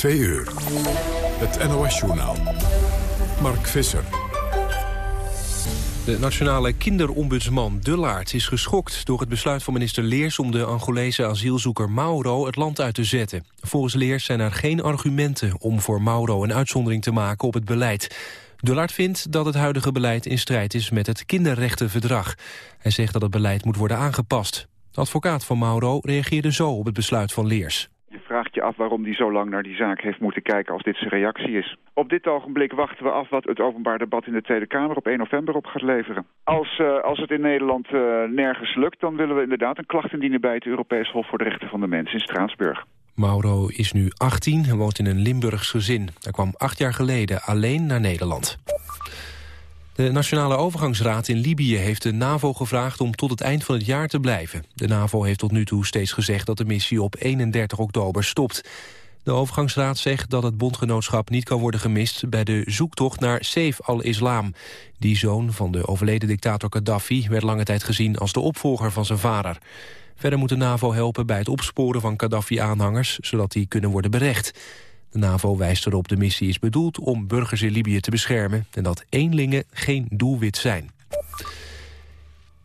Twee uur. Het NOS-journaal. Mark Visser. De nationale kinderombudsman Dullaert is geschokt door het besluit van minister Leers om de Angolese asielzoeker Mauro het land uit te zetten. Volgens Leers zijn er geen argumenten om voor Mauro een uitzondering te maken op het beleid. Dullaert vindt dat het huidige beleid in strijd is met het kinderrechtenverdrag. Hij zegt dat het beleid moet worden aangepast. De advocaat van Mauro reageerde zo op het besluit van Leers. Af waarom hij zo lang naar die zaak heeft moeten kijken als dit zijn reactie is. Op dit ogenblik wachten we af wat het openbaar debat in de Tweede Kamer op 1 november op gaat leveren. Als, uh, als het in Nederland uh, nergens lukt, dan willen we inderdaad een klacht indienen bij het Europees Hof voor de Rechten van de Mens in Straatsburg. Mauro is nu 18 en woont in een Limburgs gezin. Hij kwam acht jaar geleden alleen naar Nederland. De Nationale Overgangsraad in Libië heeft de NAVO gevraagd om tot het eind van het jaar te blijven. De NAVO heeft tot nu toe steeds gezegd dat de missie op 31 oktober stopt. De overgangsraad zegt dat het bondgenootschap niet kan worden gemist... bij de zoektocht naar Saif al-Islam. Die zoon van de overleden dictator Gaddafi werd lange tijd gezien als de opvolger van zijn vader. Verder moet de NAVO helpen bij het opsporen van Gaddafi-aanhangers... zodat die kunnen worden berecht. De NAVO wijst erop de missie is bedoeld om burgers in Libië te beschermen... en dat eenlingen geen doelwit zijn.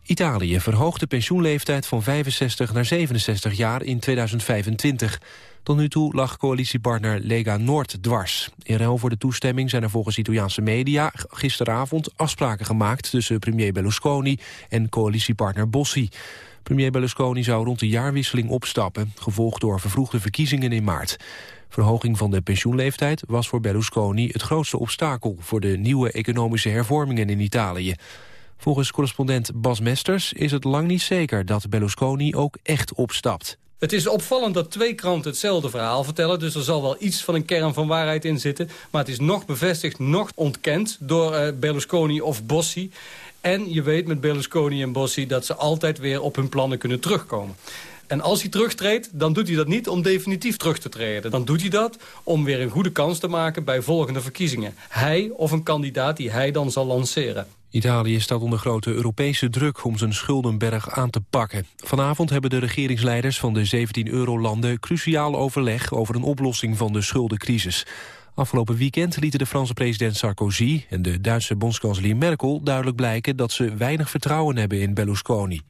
Italië verhoogt de pensioenleeftijd van 65 naar 67 jaar in 2025. Tot nu toe lag coalitiepartner Lega Noord dwars. In ruil voor de toestemming zijn er volgens Italiaanse media... gisteravond afspraken gemaakt tussen premier Berlusconi en coalitiepartner Bossi. Premier Berlusconi zou rond de jaarwisseling opstappen... gevolgd door vervroegde verkiezingen in maart. Verhoging van de pensioenleeftijd was voor Berlusconi het grootste obstakel... voor de nieuwe economische hervormingen in Italië. Volgens correspondent Bas Mesters is het lang niet zeker dat Berlusconi ook echt opstapt. Het is opvallend dat twee kranten hetzelfde verhaal vertellen... dus er zal wel iets van een kern van waarheid in zitten. Maar het is nog bevestigd, nog ontkend door uh, Berlusconi of Bossi. En je weet met Berlusconi en Bossi dat ze altijd weer op hun plannen kunnen terugkomen. En als hij terugtreedt, dan doet hij dat niet om definitief terug te treden. Dan doet hij dat om weer een goede kans te maken bij volgende verkiezingen. Hij of een kandidaat die hij dan zal lanceren. Italië staat onder grote Europese druk om zijn schuldenberg aan te pakken. Vanavond hebben de regeringsleiders van de 17 eurolanden cruciaal overleg over een oplossing van de schuldencrisis. Afgelopen weekend lieten de Franse president Sarkozy en de Duitse bondskanselier Merkel duidelijk blijken dat ze weinig vertrouwen hebben in Berlusconi.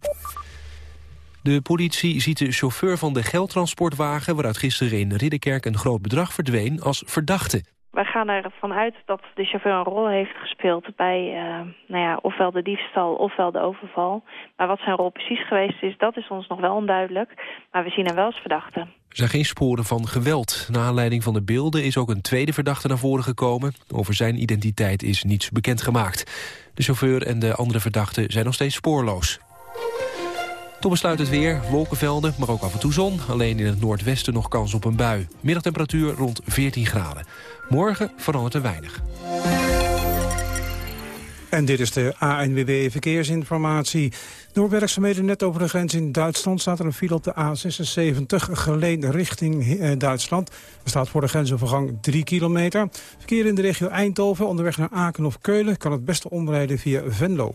De politie ziet de chauffeur van de geldtransportwagen... waaruit gisteren in Ridderkerk een groot bedrag verdween, als verdachte. Wij gaan ervan uit dat de chauffeur een rol heeft gespeeld... bij uh, nou ja, ofwel de diefstal ofwel de overval. Maar wat zijn rol precies geweest is, dat is ons nog wel onduidelijk. Maar we zien hem wel als verdachte. Er zijn geen sporen van geweld. Na aanleiding van de beelden is ook een tweede verdachte naar voren gekomen. Over zijn identiteit is niets bekendgemaakt. De chauffeur en de andere verdachten zijn nog steeds spoorloos. Tot besluit het weer, wolkenvelden, maar ook af en toe zon. Alleen in het noordwesten nog kans op een bui. Middagtemperatuur rond 14 graden. Morgen verandert er weinig. En dit is de ANWB Verkeersinformatie. Door werkzaamheden net over de grens in Duitsland... staat er een file op de A76 geleen richting eh, Duitsland. Er staat voor de grensovergang 3 kilometer. Verkeer in de regio Eindhoven onderweg naar Aken of Keulen... kan het beste omrijden via Venlo.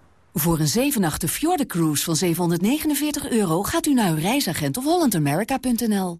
Voor een 7 nachten Cruise van 749 euro gaat u naar uw reisagent of hollandamerica.nl.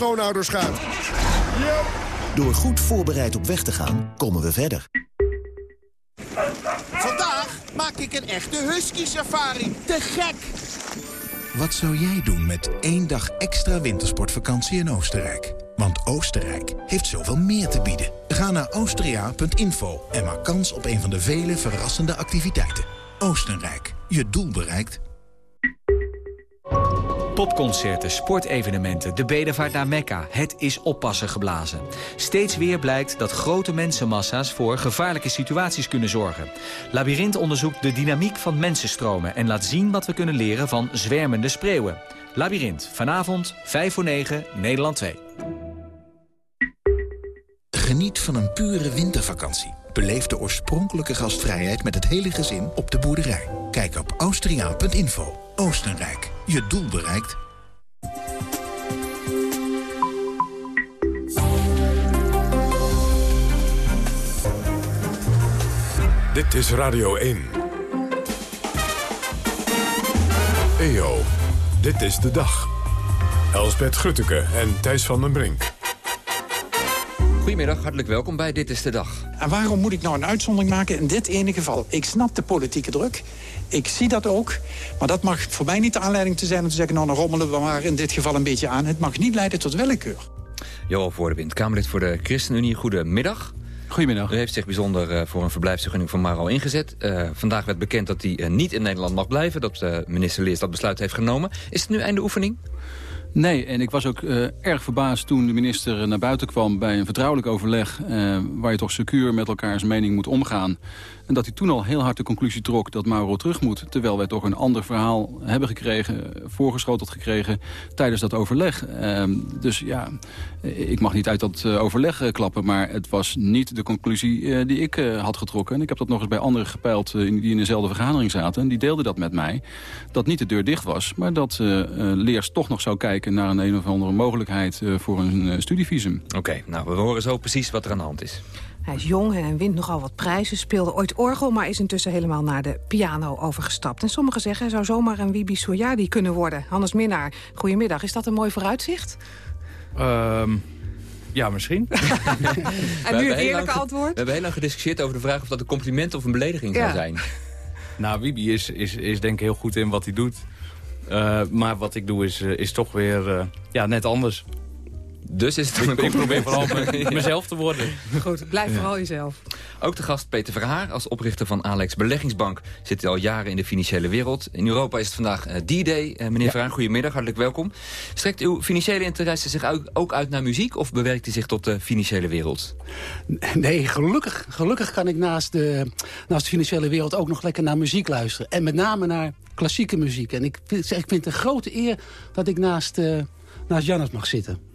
schoonouders gaat. Door goed voorbereid op weg te gaan, komen we verder. Vandaag maak ik een echte husky-safari. Te gek! Wat zou jij doen met één dag extra wintersportvakantie in Oostenrijk? Want Oostenrijk heeft zoveel meer te bieden. Ga naar austria.info en maak kans op een van de vele verrassende activiteiten. Oostenrijk, je doel bereikt. Popconcerten, sportevenementen, de bedevaart naar Mekka. Het is oppassen geblazen. Steeds weer blijkt dat grote mensenmassa's voor gevaarlijke situaties kunnen zorgen. Labyrinth onderzoekt de dynamiek van mensenstromen... en laat zien wat we kunnen leren van zwermende spreeuwen. Labyrinth, vanavond, 5 voor 9, Nederland 2. Geniet van een pure wintervakantie. Beleef de oorspronkelijke gastvrijheid met het hele gezin op de boerderij. Kijk op austriaan.info. Oostenrijk, je doel bereikt. Dit is Radio 1. EO, dit is de dag. Elsbeth Grutteke en Thijs van den Brink. Goedemiddag, hartelijk welkom bij Dit is de Dag. En waarom moet ik nou een uitzondering maken in dit ene geval? Ik snap de politieke druk. Ik zie dat ook. Maar dat mag voor mij niet de aanleiding te zijn om te zeggen... nou, dan rommelen we maar in dit geval een beetje aan. Het mag niet leiden tot willekeur. Johan Voordewind, Kamerlid voor de ChristenUnie. Goedemiddag. Goedemiddag. U heeft zich bijzonder uh, voor een verblijfsvergunning van Maro ingezet. Uh, vandaag werd bekend dat hij uh, niet in Nederland mag blijven. Dat minister Leers dat besluit heeft genomen. Is het nu einde oefening? Nee, en ik was ook uh, erg verbaasd toen de minister naar buiten kwam... bij een vertrouwelijk overleg uh, waar je toch secuur met elkaars mening moet omgaan. En dat hij toen al heel hard de conclusie trok dat Mauro terug moet. Terwijl wij toch een ander verhaal hebben gekregen, voorgeschoteld gekregen tijdens dat overleg. Uh, dus ja, ik mag niet uit dat uh, overleg uh, klappen. Maar het was niet de conclusie uh, die ik had getrokken. En ik heb dat nog eens bij anderen gepeild die in dezelfde vergadering zaten. En die deelden dat met mij. Dat niet de deur dicht was, maar dat Leers toch nog zou kijken naar een een of andere mogelijkheid voor een studievisum. Oké, nou we horen zo precies wat er aan de hand is. Hij is jong en wint nogal wat prijzen, speelde ooit orgel... maar is intussen helemaal naar de piano overgestapt. En sommigen zeggen hij zou zomaar een Wibi Soyadi kunnen worden. Hannes Minnaar, goedemiddag. Is dat een mooi vooruitzicht? Um, ja, misschien. en nu het eerlijke antwoord? We hebben heel lang gediscussieerd over de vraag... of dat een compliment of een belediging ja. zou zijn. Nou, Wibi is, is, is denk ik heel goed in wat hij doet. Uh, maar wat ik doe is, is toch weer uh, ja, net anders. Dus is het ik, ik probeer vooral mezelf te worden. Goed, blijf vooral jezelf. Ook de gast Peter Verhaar, als oprichter van Alex Beleggingsbank... zit al jaren in de financiële wereld. In Europa is het vandaag uh, D-Day. Uh, meneer ja. Verhaar, goedemiddag, hartelijk welkom. Strekt uw financiële interesse zich ook uit naar muziek... of bewerkt u zich tot de financiële wereld? Nee, gelukkig, gelukkig kan ik naast de, naast de financiële wereld... ook nog lekker naar muziek luisteren. En met name naar klassieke muziek. En ik vind, ik vind het een grote eer dat ik naast, uh, naast Jannes mag zitten.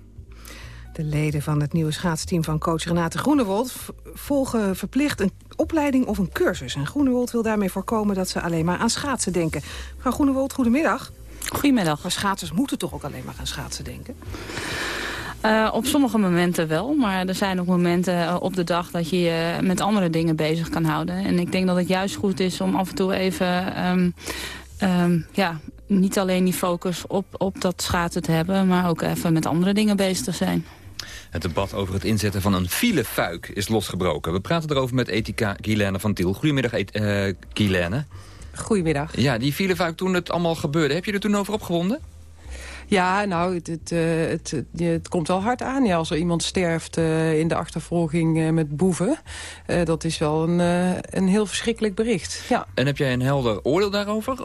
De leden van het nieuwe schaatsteam van coach Renate Groenewold... volgen verplicht een opleiding of een cursus. En Groenewold wil daarmee voorkomen dat ze alleen maar aan schaatsen denken. Mevrouw Groenewold, goedemiddag. Goedemiddag. Maar schaatsers moeten toch ook alleen maar aan schaatsen denken? Uh, op sommige momenten wel, maar er zijn ook momenten uh, op de dag dat je je met andere dingen bezig kan houden. En ik denk dat het juist goed is om af en toe even... Um, um, ja, niet alleen die focus op, op dat schaatsen te hebben, maar ook even met andere dingen bezig te zijn. Het debat over het inzetten van een filefuik is losgebroken. We praten erover met Ethica Guilaine van Tiel. Goedemiddag, uh, Guilaine. Goedemiddag. Ja, die filefuik toen het allemaal gebeurde. Heb je er toen over opgewonden? Ja, nou, het, het, het, het, het komt wel hard aan ja, als er iemand sterft uh, in de achtervolging uh, met boeven. Uh, dat is wel een, een heel verschrikkelijk bericht. Ja. En heb jij een helder oordeel daarover?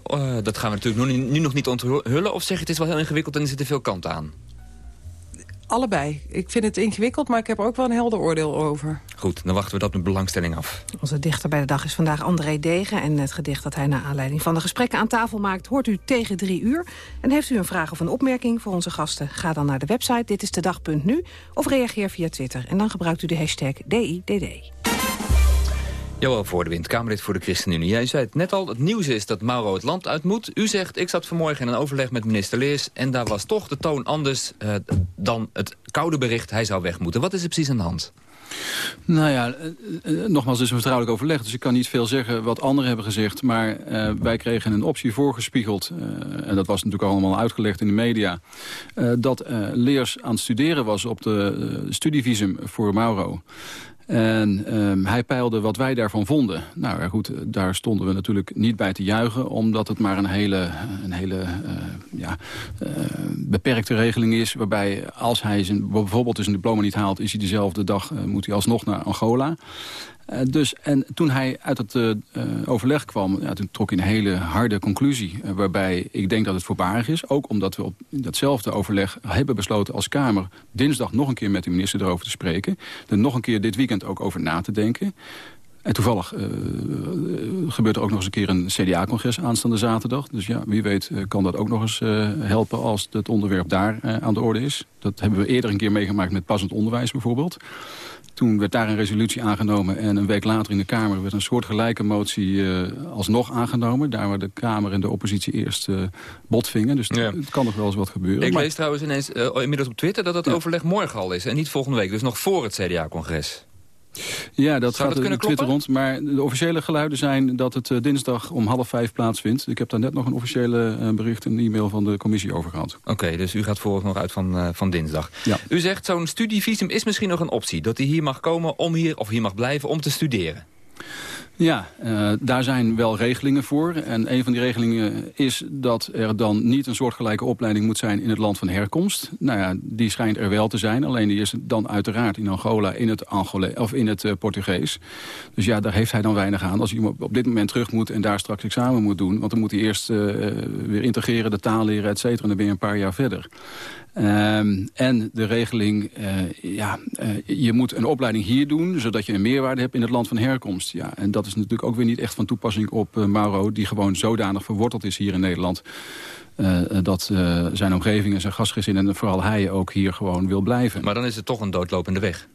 dat gaan we natuurlijk nu, nu nog niet onthullen. Of zeg je het is wel heel ingewikkeld en er zitten veel kanten aan? Allebei. Ik vind het ingewikkeld, maar ik heb er ook wel een helder oordeel over. Goed, dan wachten we dat met belangstelling af. Onze dichter bij de dag is vandaag André Degen. En het gedicht dat hij naar aanleiding van de gesprekken aan tafel maakt... hoort u tegen drie uur. En heeft u een vraag of een opmerking voor onze gasten? Ga dan naar de website ditistedag.nu of reageer via Twitter. En dan gebruikt u de hashtag DIDD. Joël Voordewind, Kamerlid voor de ChristenUnie. Jij zei het net al, het nieuws is dat Mauro het land uit moet. U zegt, ik zat vanmorgen in een overleg met minister Leers... en daar was toch de toon anders uh, dan het koude bericht... hij zou weg moeten. Wat is er precies aan de hand? Nou ja, uh, nogmaals, het is een vertrouwelijk overleg... dus ik kan niet veel zeggen wat anderen hebben gezegd... maar uh, wij kregen een optie voorgespiegeld... en dat was natuurlijk allemaal uitgelegd in de media... dat Leers aan het studeren was op de studievisum voor Mauro... En ehm, hij peilde wat wij daarvan vonden. Nou ja, goed, daar stonden we natuurlijk niet bij te juichen... omdat het maar een hele, een hele uh, ja, uh, beperkte regeling is... waarbij als hij zijn, bijvoorbeeld zijn diploma niet haalt... is hij dezelfde dag, moet hij alsnog naar Angola. Uh, dus, en toen hij uit het uh, overleg kwam, ja, toen trok hij een hele harde conclusie. Waarbij ik denk dat het voorbarig is. Ook omdat we op datzelfde overleg hebben besloten als Kamer... dinsdag nog een keer met de minister erover te spreken. Er nog een keer dit weekend ook over na te denken. En toevallig gebeurt er ook nog eens een keer een CDA-congres aanstaande zaterdag. Dus ja, wie weet kan dat ook nog eens helpen als het onderwerp daar aan de orde is. Dat hebben we eerder een keer meegemaakt met passend onderwijs bijvoorbeeld. Toen werd daar een resolutie aangenomen en een week later in de Kamer werd een soortgelijke motie alsnog aangenomen. Daar waar de Kamer en de oppositie eerst botvingen. Dus ja. het kan nog wel eens wat gebeuren. Ik maar... lees trouwens ineens inmiddels op Twitter dat het ja. overleg morgen al is en niet volgende week. Dus nog voor het CDA-congres. Ja, dat Zou gaat dat Twitter rond. Maar de officiële geluiden zijn dat het uh, dinsdag om half vijf plaatsvindt. Ik heb daar net nog een officiële uh, bericht, een e-mail van de commissie over gehad. Oké, okay, dus u gaat voor nog uit van, uh, van dinsdag. Ja. U zegt zo'n studievisum is misschien nog een optie. Dat hij hier mag komen om hier, of hier mag blijven om te studeren. Ja, uh, daar zijn wel regelingen voor. En een van die regelingen is dat er dan niet een soortgelijke opleiding moet zijn in het land van herkomst. Nou ja, die schijnt er wel te zijn. Alleen die is dan uiteraard in Angola in het, Angole of in het uh, Portugees. Dus ja, daar heeft hij dan weinig aan. Als hij op dit moment terug moet en daar straks examen moet doen. Want dan moet hij eerst uh, weer integreren, de taal leren, et cetera. En dan ben je een paar jaar verder. Um, en de regeling, ja, je moet een opleiding hier doen... zodat je een meerwaarde hebt in het land van herkomst. Ja, en dat is natuurlijk ook weer niet echt van toepassing op uh, Mauro... die gewoon zodanig verworteld is hier in Nederland... dat zijn omgeving en zijn gastgezin en vooral hij ook hier gewoon wil blijven. Maar dan is het toch een doodlopende weg.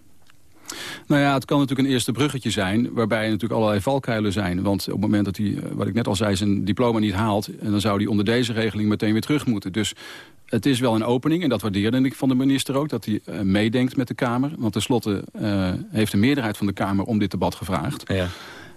Nou ja, het kan natuurlijk een eerste bruggetje zijn... waarbij er natuurlijk allerlei valkuilen zijn. Want op het moment dat hij, wat ik net al zei, zijn diploma niet haalt... en dan zou hij onder deze regeling meteen weer terug moeten. Dus het is wel een opening, en dat waardeerde ik van de minister ook... dat hij uh, meedenkt met de Kamer. Want tenslotte heeft de meerderheid van de Kamer om dit debat gevraagd. Ja.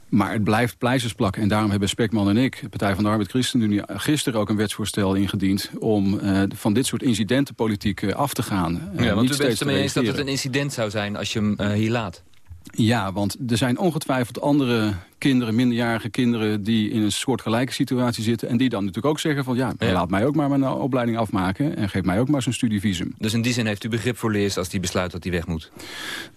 Maar het blijft pleisters plakken. En daarom hebben Spekman en ik, de Partij van de Arbeid ChristenUnie... gisteren ook een wetsvoorstel ingediend... om uh, van dit soort incidentenpolitiek uh, af te gaan. Ja, want u bent het ermee eens dat het een incident zou zijn als je hem hier laat? Ja, want er zijn ongetwijfeld andere kinderen, minderjarige kinderen... die in een soortgelijke situatie zitten... en die dan natuurlijk ook zeggen van... ja, ja. laat mij ook maar mijn opleiding afmaken... en geef mij ook maar zo'n studievisum. Dus in die zin heeft u begrip voor Leers als die besluit dat hij weg moet?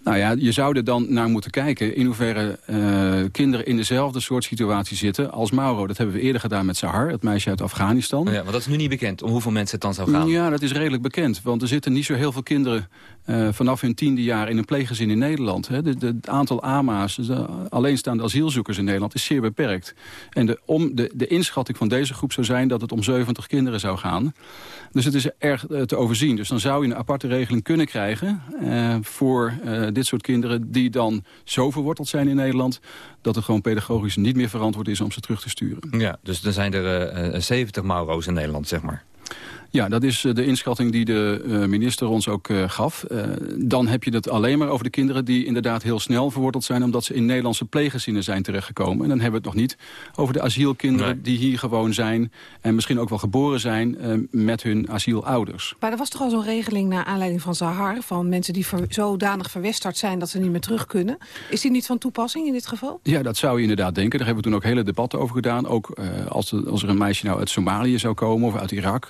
Nou ja, je zou er dan naar moeten kijken... in hoeverre uh, kinderen in dezelfde soort situatie zitten als Mauro. Dat hebben we eerder gedaan met Sahar, het meisje uit Afghanistan. Ja, maar dat is nu niet bekend, om hoeveel mensen het dan zou gaan. Ja, dat is redelijk bekend, want er zitten niet zo heel veel kinderen... Uh, vanaf hun tiende jaar in een pleeggezin in Nederland. Hè. De, de, het aantal AMA's, de alleenstaande asielzoekers in Nederland... is zeer beperkt. En de, om, de, de inschatting van deze groep zou zijn dat het om 70 kinderen zou gaan. Dus het is erg uh, te overzien. Dus dan zou je een aparte regeling kunnen krijgen... Uh, voor dit soort kinderen die dan zo verworteld zijn in Nederland... dat het gewoon pedagogisch niet meer verantwoord is om ze terug te sturen. Ja, dus dan zijn er 70 Mauro's in Nederland, zeg maar. Ja, dat is de inschatting die de uh, minister ons ook uh, gaf. Dan heb je het alleen maar over de kinderen die inderdaad heel snel verworteld zijn... omdat ze in Nederlandse pleeggezinnen zijn terechtgekomen. En dan hebben we het nog niet over de asielkinderen nee. die hier gewoon zijn... en misschien ook wel geboren zijn met hun asielouders. Maar er was toch al zo'n regeling naar aanleiding van Zahar... van mensen die ver, zodanig verwesterd zijn dat ze niet meer terug kunnen. Is die niet van toepassing in dit geval? Ja, dat zou je inderdaad denken. Daar hebben we toen ook hele debatten over gedaan. Ook als, er, als er een meisje nou uit Somalië zou komen of uit Irak...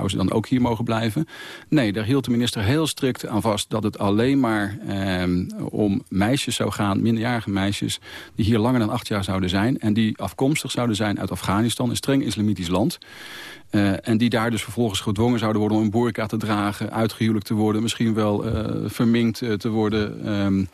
zou ze dan ook hier mogen blijven? Nee, daar hield de minister heel strikt aan vast... dat het alleen maar eh, om meisjes zou gaan, minderjarige meisjes... die hier langer dan acht jaar zouden zijn... en die afkomstig zouden zijn uit Afghanistan, een streng islamitisch land... Uh, en die daar dus vervolgens gedwongen zouden worden om een burka te dragen, uitgehuwelijk te worden, misschien wel uh, verminkt uh, te worden. Um,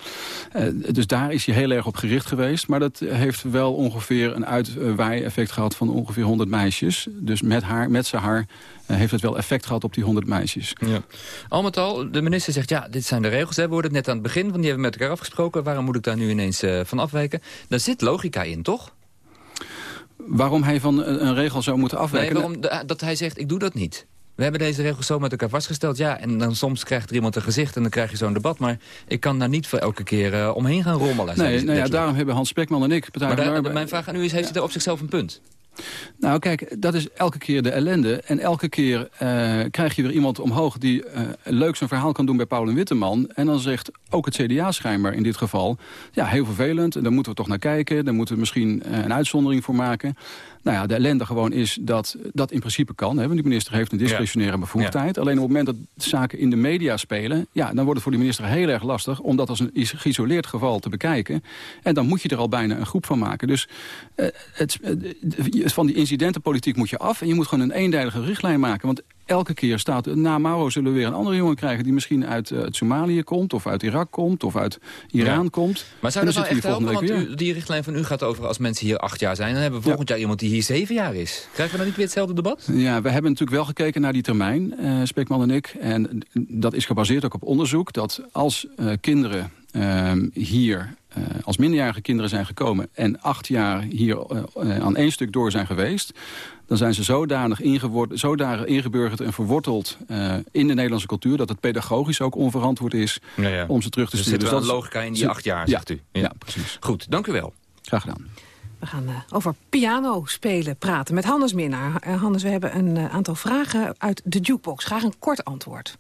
dus daar is hij heel erg op gericht geweest. Maar dat heeft wel ongeveer een uitwaai-effect gehad van ongeveer 100 meisjes. Dus met haar, met zijn haar, heeft het wel effect gehad op die 100 meisjes. Ja. Al met al, de minister zegt, ja, dit zijn de regels. Hè. We hoorden het net aan het begin, van die hebben we met elkaar afgesproken. Waarom moet ik daar nu ineens van afwijken? Daar zit logica in, toch? Waarom hij van een regel zou moeten afwijken? Nee, waarom dat hij zegt, ik doe dat niet. We hebben deze regels zo met elkaar vastgesteld. Ja, en dan soms krijgt er iemand een gezicht en dan krijg je zo'n debat. Maar ik kan daar niet voor elke keer uh, omheen gaan rommelen. Nee, nou ja, daarom hebben Hans Spekman en ik... maar daar, mijn vraag aan u is, heeft hij daar op zichzelf een punt? Nou kijk, dat is elke keer de ellende. En elke keer uh, krijg je weer iemand omhoog die uh, leuk zijn verhaal kan doen bij Paul en Witteman. En dan zegt ook het CDA schijnbaar in dit geval... ja, heel vervelend, en daar moeten we toch naar kijken. Daar moeten we misschien uh, een uitzondering voor maken. Nou ja, de ellende gewoon is dat dat in principe kan. Hè, want die minister heeft een discretionaire bevoegdheid. Alleen op het moment dat zaken in de media spelen... ja, dan wordt het voor die minister heel erg lastig... om dat als een geïsoleerd geval te bekijken. En dan moet je er al bijna een groep van maken. Dus uh, het, uh, van die incidentenpolitiek moet je af... en je moet gewoon een eenduidige richtlijn maken. Want elke keer staat, na Mauro zullen we weer een andere jongen krijgen... die misschien uit, uh, uit Somalië komt, of uit Irak komt, of uit Iran ja. komt. Maar zou dat nou echt helpen? Want u, die richtlijn van u gaat over als mensen hier acht jaar zijn... dan hebben we volgend ja. jaar iemand die hier zeven jaar is. Krijgen we dan niet weer hetzelfde debat? Ja, we hebben natuurlijk wel gekeken naar die termijn, uh, Spekman en ik. En dat is gebaseerd ook op onderzoek... dat als uh, kinderen hier uh, als minderjarige kinderen zijn gekomen... en acht jaar hier uh, aan één stuk door zijn geweest... dan zijn ze zodanig, zodanig ingeburgerd en verworteld uh, in de Nederlandse cultuur... dat het pedagogisch ook onverantwoord is ja, ja. om ze terug te dus sturen. Dus dat is logica in die acht jaar, zegt u? Ja. ja, precies. Goed, dank u wel. Graag gedaan. We gaan over piano spelen praten met Hannes Minnaar. Hannes, we hebben een aantal vragen uit de jukebox. Graag een kort antwoord.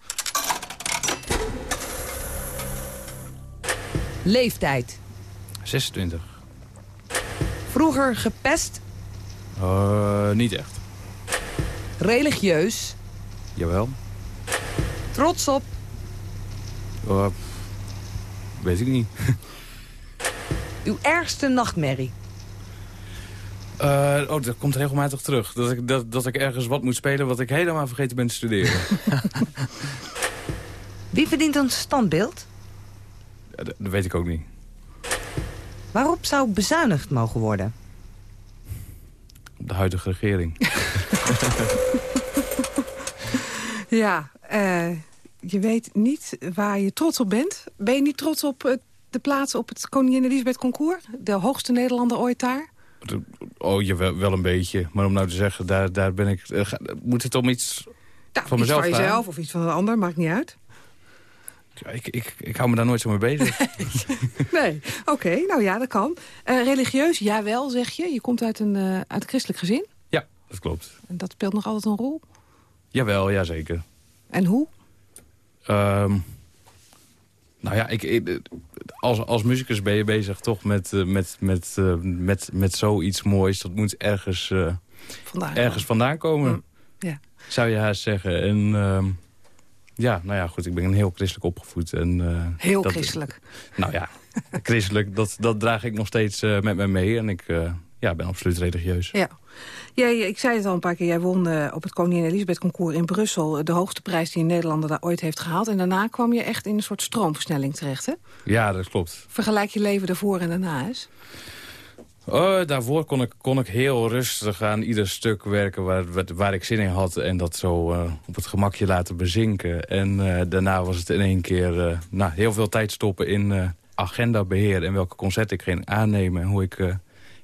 Leeftijd. 26. Vroeger gepest? Uh, niet echt. Religieus? Jawel. Trots op? Uh, weet ik niet. Uw ergste nachtmerrie? Uh, oh, dat komt regelmatig terug. Dat ik, dat, dat ik ergens wat moet spelen wat ik helemaal vergeten ben te studeren. Wie verdient een standbeeld? Ja, dat, dat weet ik ook niet. Waarop zou bezuinigd mogen worden? Op de huidige regering. ja, uh, je weet niet waar je trots op bent. Ben je niet trots op uh, de plaats op het Koningin Elisabeth Concours? De hoogste Nederlander ooit daar? Oh, je wel, wel een beetje. Maar om nou te zeggen, daar, daar ben ik... Uh, moet het om iets nou, van iets mezelf van jezelf of iets van een ander, maakt niet uit. Ik, ik, ik hou me daar nooit zo mee bezig. nee, oké. Okay, nou ja, dat kan. Uh, religieus, jawel, zeg je. Je komt uit een, uh, uit een christelijk gezin. Ja, dat klopt. En dat speelt nog altijd een rol? Jawel, ja zeker. En hoe? Um, nou ja, ik, ik, als, als muzikus ben je bezig toch met, uh, met, met, met, met zoiets moois. Dat moet ergens, uh, vandaan ergens komen. vandaan komen. Mm. Ja. Zou je haast zeggen. En uh, ja, nou ja, goed, ik ben heel christelijk opgevoed. En, uh, heel dat, christelijk? Nou ja, christelijk, dat, dat draag ik nog steeds uh, met me mee. En ik uh, ja, ben absoluut religieus. Ja. Jij, ik zei het al een paar keer, jij won op het Koningin Elisabeth Concours in Brussel... de hoogste prijs die een Nederlander daar ooit heeft gehaald. En daarna kwam je echt in een soort stroomversnelling terecht, hè? Ja, dat klopt. Vergelijk je leven daarvoor en daarna eens? Oh, daarvoor kon ik, kon ik heel rustig aan ieder stuk werken waar, waar ik zin in had. En dat zo uh, op het gemakje laten bezinken. En uh, daarna was het in één keer uh, nou, heel veel tijd stoppen in agendabeheer. En welke concerten ik ging aannemen en hoe ik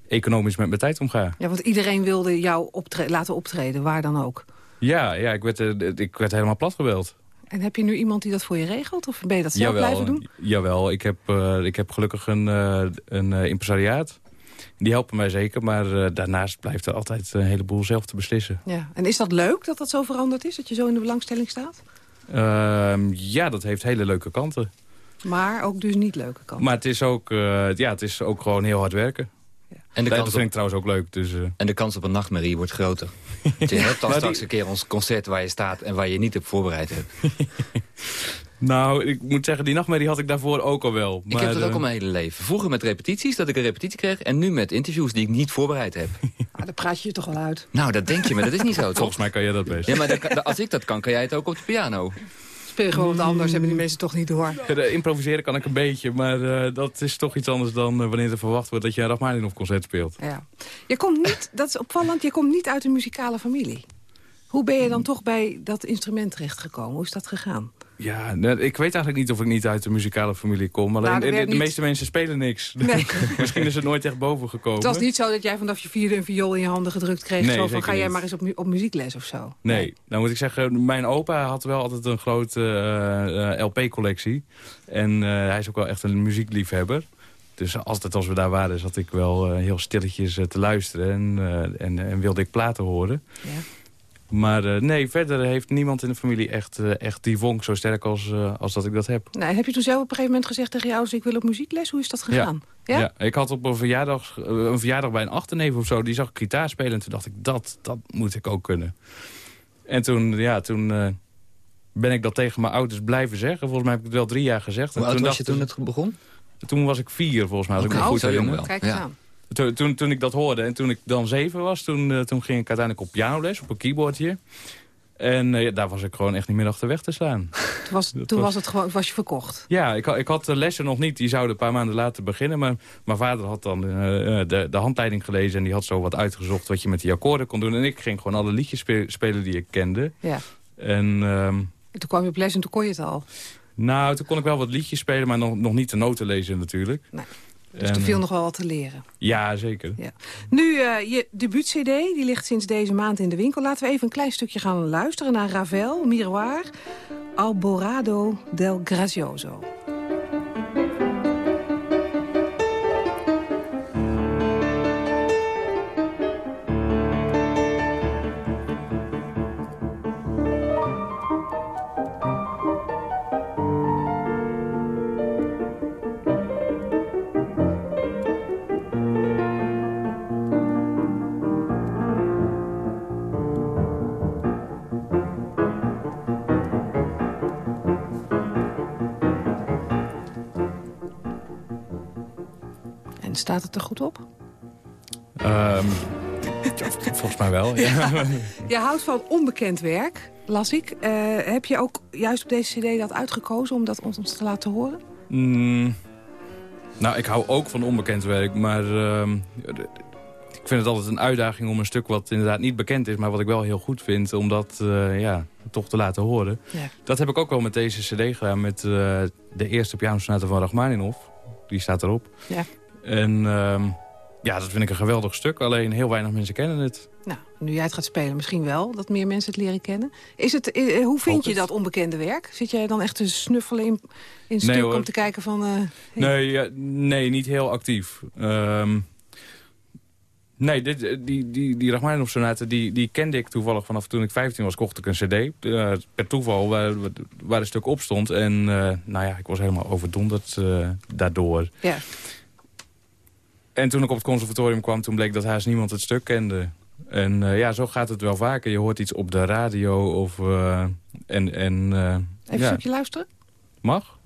economisch met mijn tijd omga. Ja, want iedereen wilde jou optre laten optreden, waar dan ook. Ja, ja ik, werd, ik werd helemaal platgebeld. En heb je nu iemand die dat voor je regelt? Of ben je dat zelf jawel, blijven doen? Jawel, ik heb, ik heb gelukkig een, een impresariaat. Die helpen mij zeker, maar uh, daarnaast blijft er altijd een heleboel zelf te beslissen. Ja. En is dat leuk dat dat zo veranderd is, dat je zo in de belangstelling staat? Uh, ja, dat heeft hele leuke kanten. Maar ook dus niet leuke kanten? Maar het is ook, uh, ja, het is ook gewoon heel hard werken. Ja. En de kans dat vind op... ik trouwens ook leuk. Dus, En de kans op een nachtmerrie wordt groter. je hebt dan straks die... een keer ons concert waar je staat en waar je niet op voorbereid hebt. Nou, ik moet zeggen, die nachtmerrie had ik daarvoor ook al wel. Maar, ik heb dat ook al mijn hele leven. Vroeger met repetities, dat ik een repetitie kreeg... en nu met interviews die ik niet voorbereid heb. Ah, daar praat je je toch wel uit. Nou, dat denk je, maar dat is niet zo, toch? Volgens mij kan jij dat best. Ja, maar dat, als ik dat kan, kan jij het ook op de piano. Speel gewoon wat anders, hebben die mensen toch niet door. Ja, improviseren kan ik een beetje, maar uh, dat is toch iets anders dan uh, wanneer er verwacht wordt... dat je een Rachmaninoff concert speelt. Ja. Je komt niet, dat is opvallend, je komt niet uit een muzikale familie. Hoe ben je dan toch bij dat instrument terechtgekomen? Hoe is dat gegaan? Ja, ik weet eigenlijk niet of ik niet uit de muzikale familie kom. Alleen nou, de, meeste mensen spelen niks. Nee. Misschien is het nooit echt boven gekomen. Het was niet zo dat jij vanaf je vierde een viool in je handen gedrukt kreeg. Nee, zo van, ga jij maar eens op, op muziekles of zo. Nee. nee, nou moet ik zeggen, mijn opa had wel altijd een grote uh, uh, LP-collectie. En uh, hij is ook wel echt een muziekliefhebber. Dus altijd als we daar waren zat ik wel heel stilletjes te luisteren. En, en, en, wilde ik platen horen. Ja. Maar nee, verder heeft niemand in de familie echt, echt die vonk zo sterk als, als dat ik dat heb. Nee, heb je toen zelf op een gegeven moment gezegd tegen jou... ik wil op muziekles? Hoe is dat gegaan? Ja, ja? ik had op een verjaardag, een verjaardag bij een achterneef of zo... die zag ik gitaar spelen en toen dacht ik, dat, dat moet ik ook kunnen. En toen, ja, toen ben ik dat tegen mijn ouders blijven zeggen. Volgens mij heb ik het wel drie jaar gezegd. Hoe en toen was je toen het begon? Toen was ik vier, volgens mij. Okay. ik goed jong wel. Kijk eens aan. Toen, toen, toen, ik dat hoorde en toen ik dan zeven was... toen, uh, toen ging ik uiteindelijk op pianoles, op een keyboardje. En uh, daar was ik gewoon echt niet meer achter weg te slaan. Toen was, toen was, het gewoon, was je verkocht? Ja, ik, ik had de lessen nog niet. Die zouden een paar maanden later beginnen. Maar mijn vader had dan uh, de, de handleiding gelezen... en die had zo wat uitgezocht wat je met die akkoorden kon doen. En ik ging gewoon alle liedjes spe spelen die ik kende. Ja. En... Um, toen kwam je op les en toen kon je het al? Nou, toen kon ik wel wat liedjes spelen, maar nog, nog niet de noten lezen natuurlijk. Nee. Dus er viel nog wel wat te leren. Ja, zeker. Ja. Nu, uh, je debuut-cd, die ligt sinds deze maand in de winkel. Laten we even een klein stukje gaan luisteren naar Ravel, Miroir, Alborado del Grazioso. Staat het er goed op? Um, volgens mij wel, ja. je houdt van onbekend werk, las ik. Uh, heb je ook juist op deze cd dat uitgekozen om dat ons te laten horen? Mm, nou, ik hou ook van onbekend werk, maar... Uh, ik vind het altijd een uitdaging om een stuk wat inderdaad niet bekend is... maar wat ik wel heel goed vind, om dat uh, ja, toch te laten horen. Ja. Dat heb ik ook wel met deze cd gedaan, met uh, de eerste pianosonate van Rachmaninoff. Die staat erop. Ja. En uh, ja, dat vind ik een geweldig stuk. Alleen heel weinig mensen kennen het. Nou, nu jij het gaat spelen, misschien wel dat meer mensen het leren kennen. Is het, eh, hoe vind je dat onbekende werk? Zit jij dan echt te snuffelen in, in stuk nee, om te kijken van... Uh, hey. nee, ja, nee, niet heel actief. Um, nee, dit, die, die, die Rachmaninoff-sonaten die, die kende ik toevallig vanaf toen ik 15 was. Kocht ik een cd, uh, per toeval, waar, waar een stuk op stond. En uh, nou ja, ik was helemaal overdonderd daardoor. Ja. En toen ik op het conservatorium kwam, toen bleek dat haast niemand het stuk kende. En uh, ja, zo gaat het wel vaker. Je hoort iets op de radio of... Uh, en, en, uh, Even ja. een stukje luisteren? Mag?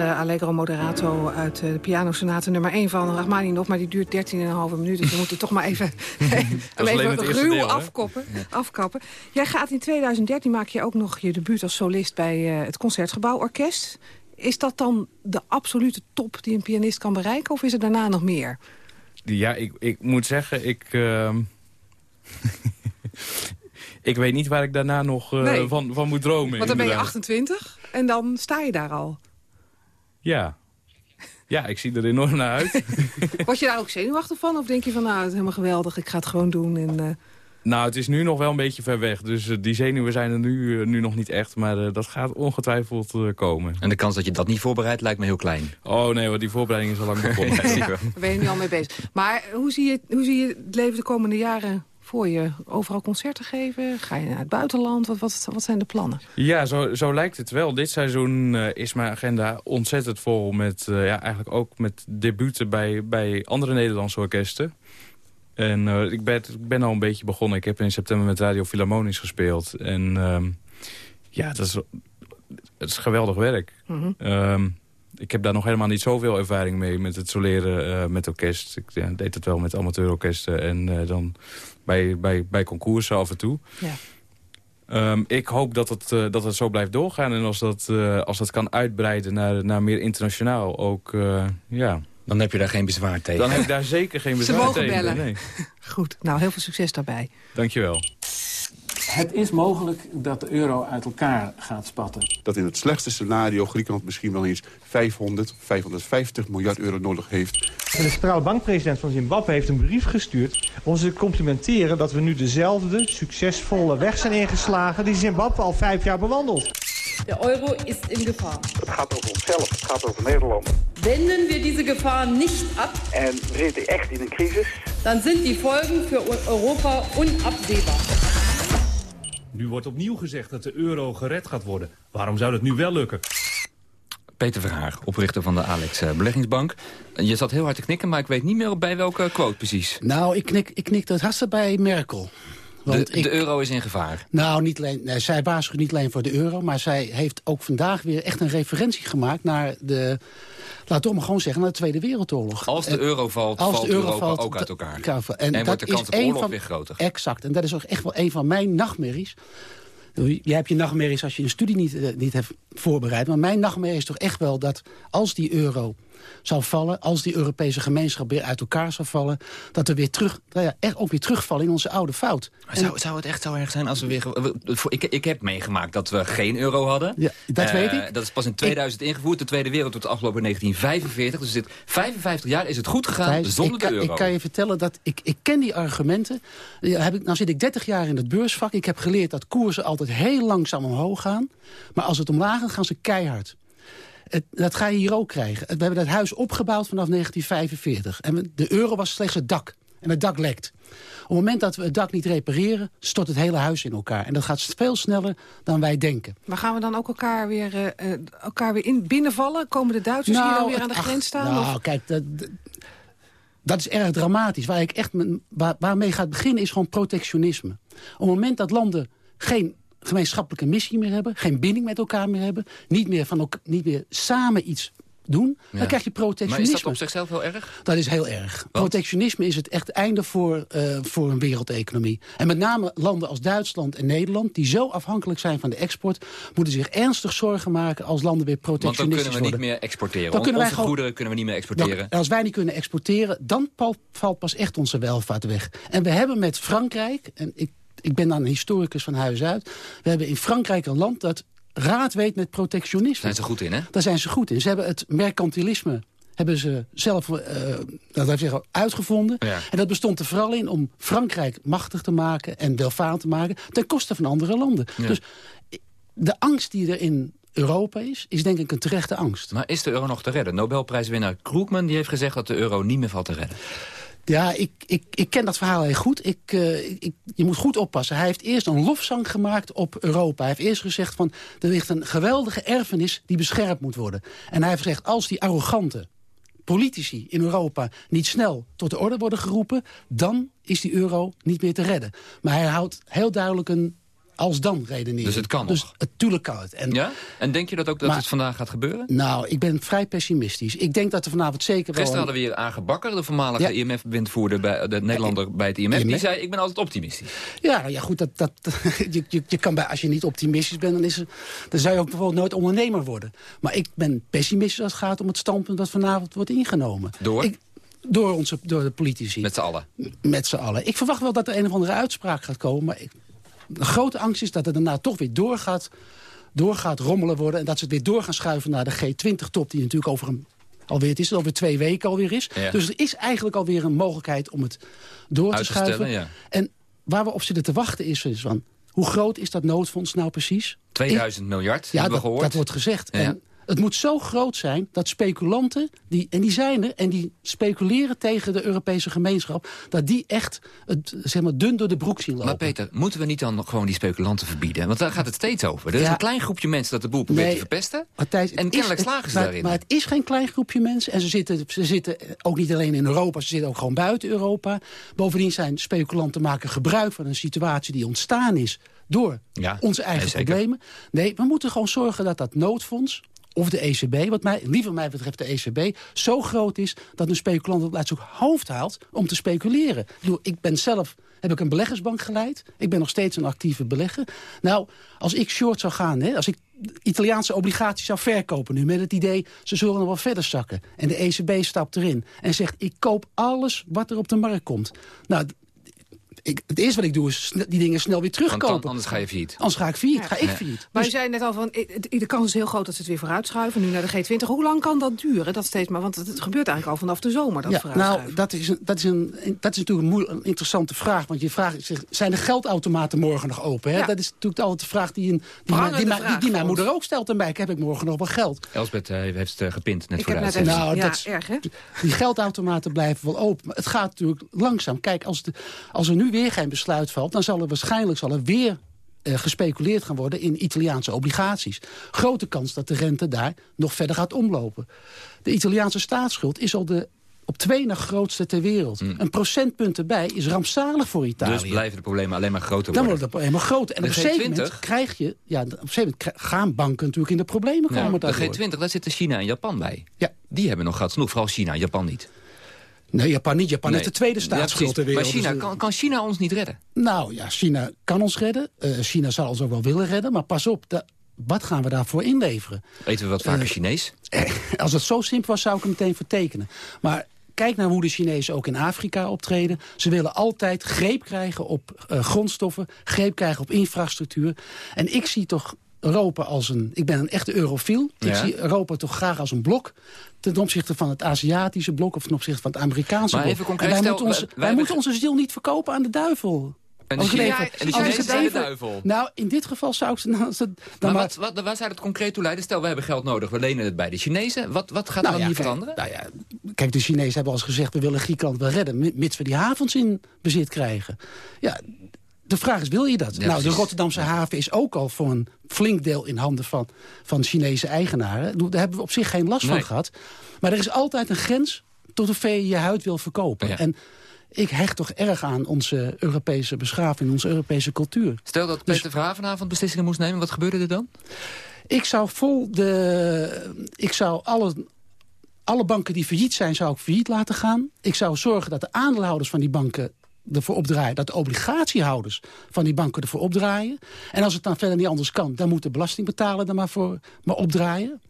Uh, Allegro Moderato uit uh, de pianosonate nummer 1 van Rachmaninoff. Maar die duurt 13,5 minuten, dus we moeten toch maar even, even ruw afkoppen, afkappen. Jij gaat in 2013, maak je ook nog je debuut als solist bij uh, het Concertgebouworkest. Is dat dan de absolute top die een pianist kan bereiken? Of is er daarna nog meer? Ja, ik, ik moet zeggen, ik... Uh... ik weet niet waar ik daarna nog uh, nee. van, van moet dromen. Want dan ben je 28 en dan sta je daar al. Ja. Ja, ik zie er enorm naar uit. Word je daar ook zenuwachtig van? Of denk je van, nou, het is helemaal geweldig, ik ga het gewoon doen? En, uh... Nou, het is nu nog wel een beetje ver weg. Dus uh, die zenuwen zijn er nu, uh, nu nog niet echt. Maar dat gaat ongetwijfeld komen. En de kans dat je dat niet voorbereidt lijkt me heel klein. Oh nee, want die voorbereiding is al lang begonnen. ja, daar ben je nu al mee bezig. Maar hoe zie, je, hoe zie je het leven de komende jaren voor je? Overal concerten geven? Ga je naar het buitenland? Wat, wat, wat zijn de plannen? Ja, zo, zo lijkt het wel. Dit seizoen uh, is mijn agenda ontzettend vol met, uh, ja, eigenlijk ook met debuten bij, bij andere Nederlandse orkesten. En uh, ik, ben, ik ben al een beetje begonnen. Ik heb in september met Radio Philharmonisch gespeeld. En ja, dat is, het is geweldig werk. Mm -hmm. um, ik heb daar nog helemaal niet zoveel ervaring mee met het soleren uh, met orkest. Ik ja, deed het wel met amateurorkesten en uh, dan bij, bij, bij concoursen af en toe. Ja. Um, ik hoop dat het, uh, dat het zo blijft doorgaan. En als dat, als dat kan uitbreiden naar, naar meer internationaal ook, ja... Dan heb je daar geen bezwaar tegen. Dan heb ik daar zeker geen bezwaar tegen. Ze mogen bellen. Nee. Goed, nou heel veel succes daarbij. Dankjewel. Het is mogelijk dat de euro uit elkaar gaat spatten. Dat in het slechtste scenario Griekenland misschien wel eens 500, 550 miljard euro nodig heeft. de centrale bankpresident van Zimbabwe heeft een brief gestuurd... om ze te complimenteren dat we nu dezelfde succesvolle weg zijn ingeslagen... die Zimbabwe al vijf jaar bewandelt. De euro is in gevaar. Het gaat over onszelf, het gaat over Nederland. Wenden we deze gevaar niet ab... En we zitten echt in een crisis... dan zijn die volgen voor Europa onabsehbar. Nu wordt opnieuw gezegd dat de euro gered gaat worden. Waarom zou dat nu wel lukken? Peter Verhaar, oprichter van de Alex eh, Beleggingsbank. Je zat heel hard te knikken, maar ik weet niet meer bij welke quote precies. Nou, ik knik, ik knik het hartstikke bij Merkel. Want de, de, euro is in gevaar. Nou, niet alleen, nee, zij waarschuwt niet alleen voor de euro... maar zij heeft ook vandaag weer echt een referentie gemaakt naar de... Laat toch maar gewoon zeggen, naar de Tweede Wereldoorlog. Als de euro valt, als valt de euro Europa valt, ook uit elkaar. En, en wordt de kans op oorlog van, weer groter. Exact. En dat is ook echt wel een van mijn nachtmerries. Jij hebt je nachtmerries als je een studie niet, uh, niet hebt voorbereid. Maar mijn nachtmerrie is toch echt wel dat als die euro zou vallen... als die Europese gemeenschap weer uit elkaar zou vallen... dat we weer terug, nou ja, echt ook weer terugvallen in onze oude fout. Zou, zou het echt zo erg zijn als we weer... Ik, ik heb meegemaakt dat we geen euro hadden. Ja, dat uh, weet ik. Dat is pas in 2000 ik, ingevoerd. De Tweede Wereldoorlog afgelopen in 1945. Dus dit 55 jaar is het goed gegaan Thijs, zonder ik, de euro. Ik kan je vertellen dat ik, ik ken die argumenten. Heb ik, nou zit ik 30 jaar in het beursvak. Ik heb geleerd dat koersen altijd heel langzaam omhoog gaan. Maar als het omlaag gaat, gaan ze keihard. Het, dat ga je hier ook krijgen. We hebben dat huis opgebouwd vanaf 1945. En de euro was slechts het dak. En het dak lekt. Op het moment dat we het dak niet repareren, stort het hele huis in elkaar. En dat gaat veel sneller dan wij denken. Maar gaan we dan ook elkaar weer, uh, elkaar weer in binnenvallen? Komen de Duitsers nou, hier dan weer aan de ach, grens staan? Nou, of? kijk, dat, dat is erg dramatisch. Waar ik echt waar, waarmee gaat beginnen is gewoon protectionisme. Op het moment dat landen geen gemeenschappelijke missie meer hebben... geen binding met elkaar meer hebben... niet meer, van elkaar, niet meer samen iets doen, ja. dan krijg je protectionisme. Maar is dat op zichzelf heel erg? Dat is heel erg. Wat? Protectionisme is het echt einde voor, uh, voor een wereldeconomie. En met name landen als Duitsland en Nederland... die zo afhankelijk zijn van de export... moeten zich ernstig zorgen maken als landen weer protectionistisch worden. Want dan kunnen we niet meer exporteren. Dan kunnen onze wij goederen kunnen we niet meer exporteren. Dan, als wij niet kunnen exporteren, dan valt pas echt onze welvaart weg. En we hebben met Frankrijk... en ik ik ben dan een historicus van huis uit. We hebben in Frankrijk een land dat raad weet met protectionisme. Daar zijn ze goed in, hè? Daar zijn ze goed in. Ze hebben het mercantilisme hebben ze zelf uh, dat heeft zich uitgevonden. Ja. En dat bestond er vooral in om Frankrijk machtig te maken... en welvarend te maken ten koste van andere landen. Ja. Dus de angst die er in Europa is, is denk ik een terechte angst. Maar is de euro nog te redden? Nobelprijswinnaar Krugman die heeft gezegd dat de euro niet meer valt te redden. Ja, ik, ik, ik ken dat verhaal heel goed. Ik, uh, ik, je moet goed oppassen. Hij heeft eerst een lofzang gemaakt op Europa. Hij heeft eerst gezegd van er ligt een geweldige erfenis die beschermd moet worden. En hij heeft gezegd als die arrogante politici in Europa niet snel tot de orde worden geroepen... dan is die euro niet meer te redden. Maar hij houdt heel duidelijk een als dan redeneren. Dus het kan dus, nog? Natuurlijk kan het. En, ja? En denk je dat ook dat maar, het vandaag gaat gebeuren? Nou, ik ben vrij pessimistisch. Ik denk dat er vanavond zeker wel... Gisteren hadden we hier Aage Bakker, de voormalige ja. IMF-windvoerder... bij de Nederlander bij het IMF, IMF, die zei... ik ben altijd optimistisch. Ja, ja goed, dat, dat, je, je, je kan bij, als je niet optimistisch bent... Dan, is er, dan zou je ook bijvoorbeeld nooit ondernemer worden. Maar ik ben pessimistisch als het gaat om het standpunt... dat vanavond wordt ingenomen. Door? Ik, door, onze, door de politici. Met z'n allen? Met z'n allen. Ik verwacht wel dat er een of andere uitspraak gaat komen... maar ik, de grote angst is dat het daarna toch weer doorgaat, doorgaat rommelen worden... en dat ze het weer door gaan schuiven naar de G20-top... die natuurlijk over een, alweer, het is over twee weken alweer is. Ja. Dus er is eigenlijk alweer een mogelijkheid om het door te schuiven. Ja. En waar we op zitten te wachten is, is van... hoe groot is dat noodfonds nou precies? 2000 miljard, ja, hebben dat, we gehoord. dat wordt gezegd. Ja. En het moet zo groot zijn dat speculanten, die, en die zijn er... en die speculeren tegen de Europese gemeenschap... dat die echt het, zeg maar, dun door de broek zien lopen. Maar Peter, moeten we niet dan gewoon die speculanten verbieden? Want daar gaat het steeds over. Er is een klein groepje mensen dat de boel probeert Nee, te verpesten. En is- kennelijk het- slagen ze maar, daarin. Maar het is geen klein groepje mensen. En ze zitten, ze zitten ook niet alleen in Europa, ze zitten ook gewoon buiten Europa. Bovendien zijn speculanten maken gebruik van een situatie die ontstaan is... door Ja, onze eigen nee, problemen. Nee, we moeten gewoon zorgen dat dat noodfonds of de ECB, wat mij, liever mij betreft de ECB... zo groot is dat een speculant het uit zijn hoofd haalt om te speculeren. Ik, ik ben zelf heb ik een beleggersbank geleid. Ik ben nog steeds een actieve belegger. Nou, als ik short zou gaan, hè, als ik Italiaanse obligaties zou verkopen nu... met het idee, ze zullen nog wel verder zakken. En de ECB stapt erin en zegt, ik koop alles wat er op de markt komt. Nou, ik, het eerste wat ik doe is die dingen snel weer Want terugkopen. dan, anders ga je failliet. Anders ga ik failliet, ga ik Ja. failliet. Maar Dus- u zei net al van, de kans is heel groot dat ze het weer vooruitschuiven. Nu naar de G20. Hoe lang kan dat duren? Dat steeds maar, want het, gebeurt eigenlijk al vanaf de zomer, dat ja, nou, dat is, een, dat, is een, dat is natuurlijk een, interessante vraag. Want je vraagt zich, zijn de geldautomaten morgen nog open? Hè? Ja. Dat is natuurlijk altijd de vraag die, een, die, mijn- die, mijn- die, vraag die mijn voor moeder ook stelt. En bij, heb ik morgen nog wel geld? Elsbeth eh, heeft het eh, gepint net Ik voor de uitzending. Nou, ja, dat is- erg hè? Die geldautomaten blijven wel open. Maar het gaat natuurlijk langzaam. Kijk, als, de, als er nu weer geen besluit valt... dan zal er waarschijnlijk zal er weer eh, gespeculeerd gaan worden in Italiaanse obligaties. Grote kans dat de rente daar nog verder gaat omlopen. De Italiaanse staatsschuld is al de op twee na grootste ter wereld. Een procentpunt erbij is rampzalig voor Italië. Dus blijven de problemen alleen maar groter Dan worden. wordt het helemaal groter. En De op een gegeven G20? moment krijg je... Ja, op een gegeven moment gaan banken natuurlijk in de problemen Ja, komen de daardoor. G20, daar zitten China en Japan bij. Ja. Die hebben nog gehad genoeg, vooral China, Japan niet. Nee, Japan niet. Japan Nee. heeft de tweede staatsschuld ter wereld. Maar China, Dus, eh, kan, kan China ons niet redden? Nou ja, China kan ons redden. Eh, China zal ons ook wel willen redden. Maar pas op, da- wat gaan we daarvoor inleveren? Eten we wat vaker Eh, Chinees? Als het zo simpel was, zou ik hem meteen vertekenen. Maar kijk naar hoe de Chinezen ook in Afrika optreden. Ze willen altijd greep krijgen op grondstoffen, greep krijgen op infrastructuur. En ik zie toch Europa als een... Ik ben een echte eurofiel. Ik Ja. zie Europa toch graag als een blok... ten opzichte van het Aziatische blok... of ten opzichte van het Amerikaanse Maar blok. even concreet, en wij stel, moeten, onze, wij- moeten onze ziel niet verkopen aan de duivel. En de het en de als het duivel. Nou, in dit geval zou ik ze... Nou, het- dan Maar maar- wat, wat, waar zou dat concreet toe leiden? Stel, we hebben geld nodig, we lenen het bij de Chinezen. Wat, wat gaat Nou er dan ja, hier kijk, veranderen? Nou ja, kijk, de Chinezen hebben al eens gezegd... we willen Griekenland wel redden, mi- mits we die havens in bezit krijgen. Ja, de vraag is, wil je dat? Ja, nou, de. Rotterdamse haven is ook al voor een flink deel in handen van, van Chinese eigenaren. Daar hebben we op zich geen last Nee. van gehad. Maar er is altijd een grens tot hoeveel je je huid wil verkopen. Ja. En ik hecht toch erg aan onze Europese beschaving, onze Europese cultuur. Stel dat Dus- Peter Verhaven vanavond beslissingen moest nemen, wat gebeurde er dan? Ik zou vol de... Ik zou alle, alle banken die failliet zijn, zou ik failliet laten gaan. Ik zou zorgen dat de aandeelhouders van die banken ervoor opdraaien. Dat de obligatiehouders van die banken ervoor opdraaien. En als het dan verder niet anders kan, dan moet de belastingbetaler er maar voor maar opdraaien.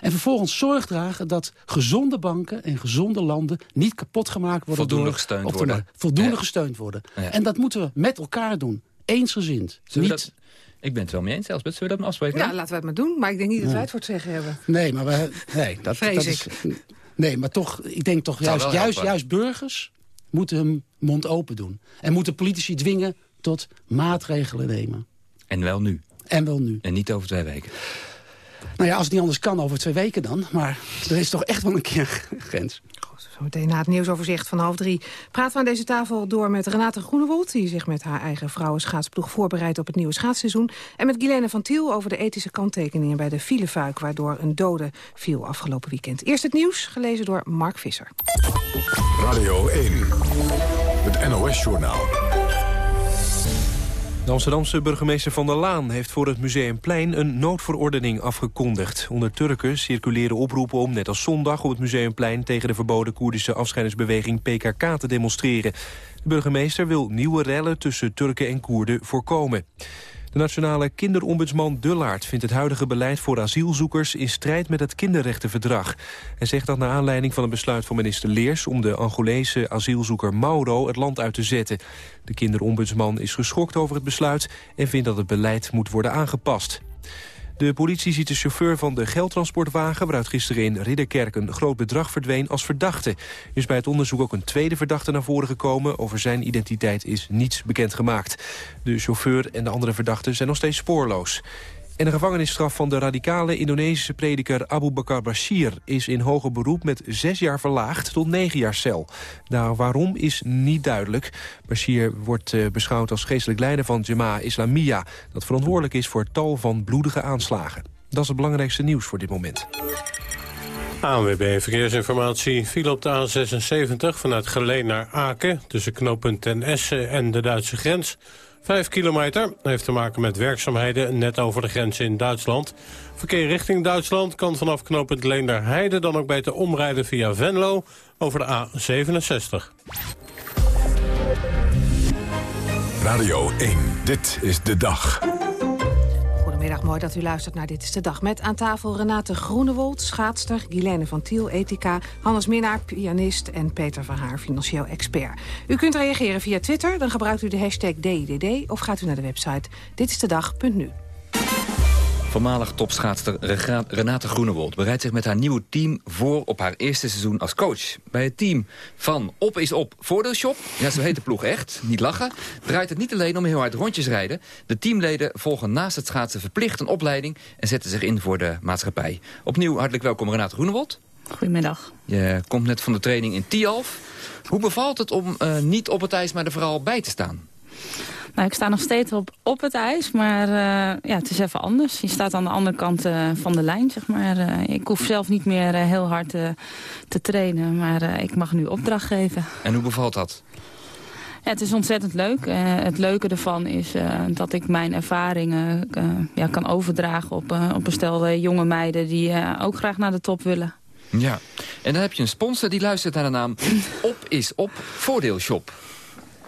En vervolgens zorg dragen dat gezonde banken en gezonde landen niet kapot gemaakt worden. Voldoende door, gesteund op de worden. Voldoende Ja. gesteund worden. Ja. En dat moeten we met elkaar doen. Eensgezind. Zullen Niet, dat, ik ben het wel mee eens, Elsbeth. Zullen we dat afspreken? Ja, laten we het maar doen. Maar ik denk niet dat wij het voor het zeggen hebben. Nee, maar we, nee, dat, Vrees dat is, nee, maar toch, ik denk toch juist, juist, juist burgers moeten hun mond open doen. En moeten politici dwingen tot maatregelen nemen. En wel nu. En wel nu. En niet over twee weken. Nou ja, als het niet anders kan, over twee weken dan. Maar er is toch echt wel een keer een grens. Zometeen na het nieuwsoverzicht van half drie praten we aan deze tafel door met Renate Groenewold... die zich met haar eigen vrouwenschaatsploeg voorbereidt op het nieuwe schaatsseizoen... en met Guilaine van Tiel over de ethische kanttekeningen bij de filefuik... waardoor een dode viel afgelopen weekend. Eerst het nieuws, gelezen door Mark Visser. Radio 1, het NOS-journaal. De Amsterdamse burgemeester Van der Laan heeft voor het Museumplein een noodverordening afgekondigd. Onder Turken circuleren oproepen om, net als zondag, op het Museumplein tegen de verboden Koerdische afscheidingsbeweging PKK te demonstreren. De burgemeester wil nieuwe rellen tussen Turken en Koerden voorkomen. De nationale kinderombudsman Dullaert vindt het huidige beleid voor asielzoekers in strijd met het kinderrechtenverdrag. Hij zegt dat naar aanleiding van een besluit van minister Leers om de Angolese asielzoeker Mauro het land uit te zetten. De kinderombudsman is geschokt over het besluit en vindt dat het beleid moet worden aangepast. De politie ziet de chauffeur van de geldtransportwagen... waaruit gisteren in Ridderkerk een groot bedrag verdween als verdachte. Er is bij het onderzoek ook een tweede verdachte naar voren gekomen. Over zijn identiteit is niets bekendgemaakt. De chauffeur en de andere verdachten zijn nog steeds spoorloos. En de gevangenisstraf van de radicale Indonesische prediker Abu Bakar Bashir... is in hoger beroep met zes jaar verlaagd tot negen jaar cel. Nou, waarom is niet duidelijk. Bashir wordt eh, beschouwd als geestelijk leider van Jemaah Islamiyah... dat verantwoordelijk is voor tal van bloedige aanslagen. Dat is het belangrijkste nieuws voor dit moment. ANWB Verkeersinformatie viel op de A76 vanuit Geleen naar Aken... tussen knooppunt Ten Essen en de Duitse grens. Vijf kilometer heeft te maken met werkzaamheden net over de grens in Duitsland. Verkeer richting Duitsland kan vanaf knooppunt Leenderheide... dan ook beter omrijden via Venlo over de A67. Radio 1, dit is de dag. Dat u luistert naar Dit is de Dag. Met aan tafel Renate Groenewold, schaatster, Guilaine van Tiel, ethica... Hannes Minnaar, pianist en Peter van Haar, financieel expert. U kunt reageren via Twitter, dan gebruikt u de hashtag DIDD... of gaat u naar de website ditistedag.nu. Voormalig topschaatster Renate Groenewold bereidt zich met haar nieuwe team voor op haar eerste seizoen als coach. Bij het team van Op is Op Voordeelshop, ja zo heet de ploeg echt, niet lachen, draait het niet alleen om heel hard rondjes rijden. De teamleden volgen naast het schaatsen verplicht een opleiding en zetten zich in voor de maatschappij. Opnieuw hartelijk welkom Renate Groenewold. Goedemiddag. Je komt net van de training in Tialf. Hoe bevalt het om uh, niet op het ijs maar er vooral bij te staan? Nou, ik sta nog steeds op, op het ijs, maar uh, ja, het is even anders. Je staat aan de andere kant uh, van de lijn, zeg maar. Uh, ik hoef zelf niet meer heel hard te trainen, maar ik mag nu opdracht geven. En hoe bevalt dat? Ja, het is ontzettend leuk. het leuke ervan is dat ik mijn ervaringen ja, kan overdragen op, op een stel jonge meiden die ook graag naar de top willen. Ja, en dan heb je een sponsor die luistert naar de naam Op is Op Voordeelshop.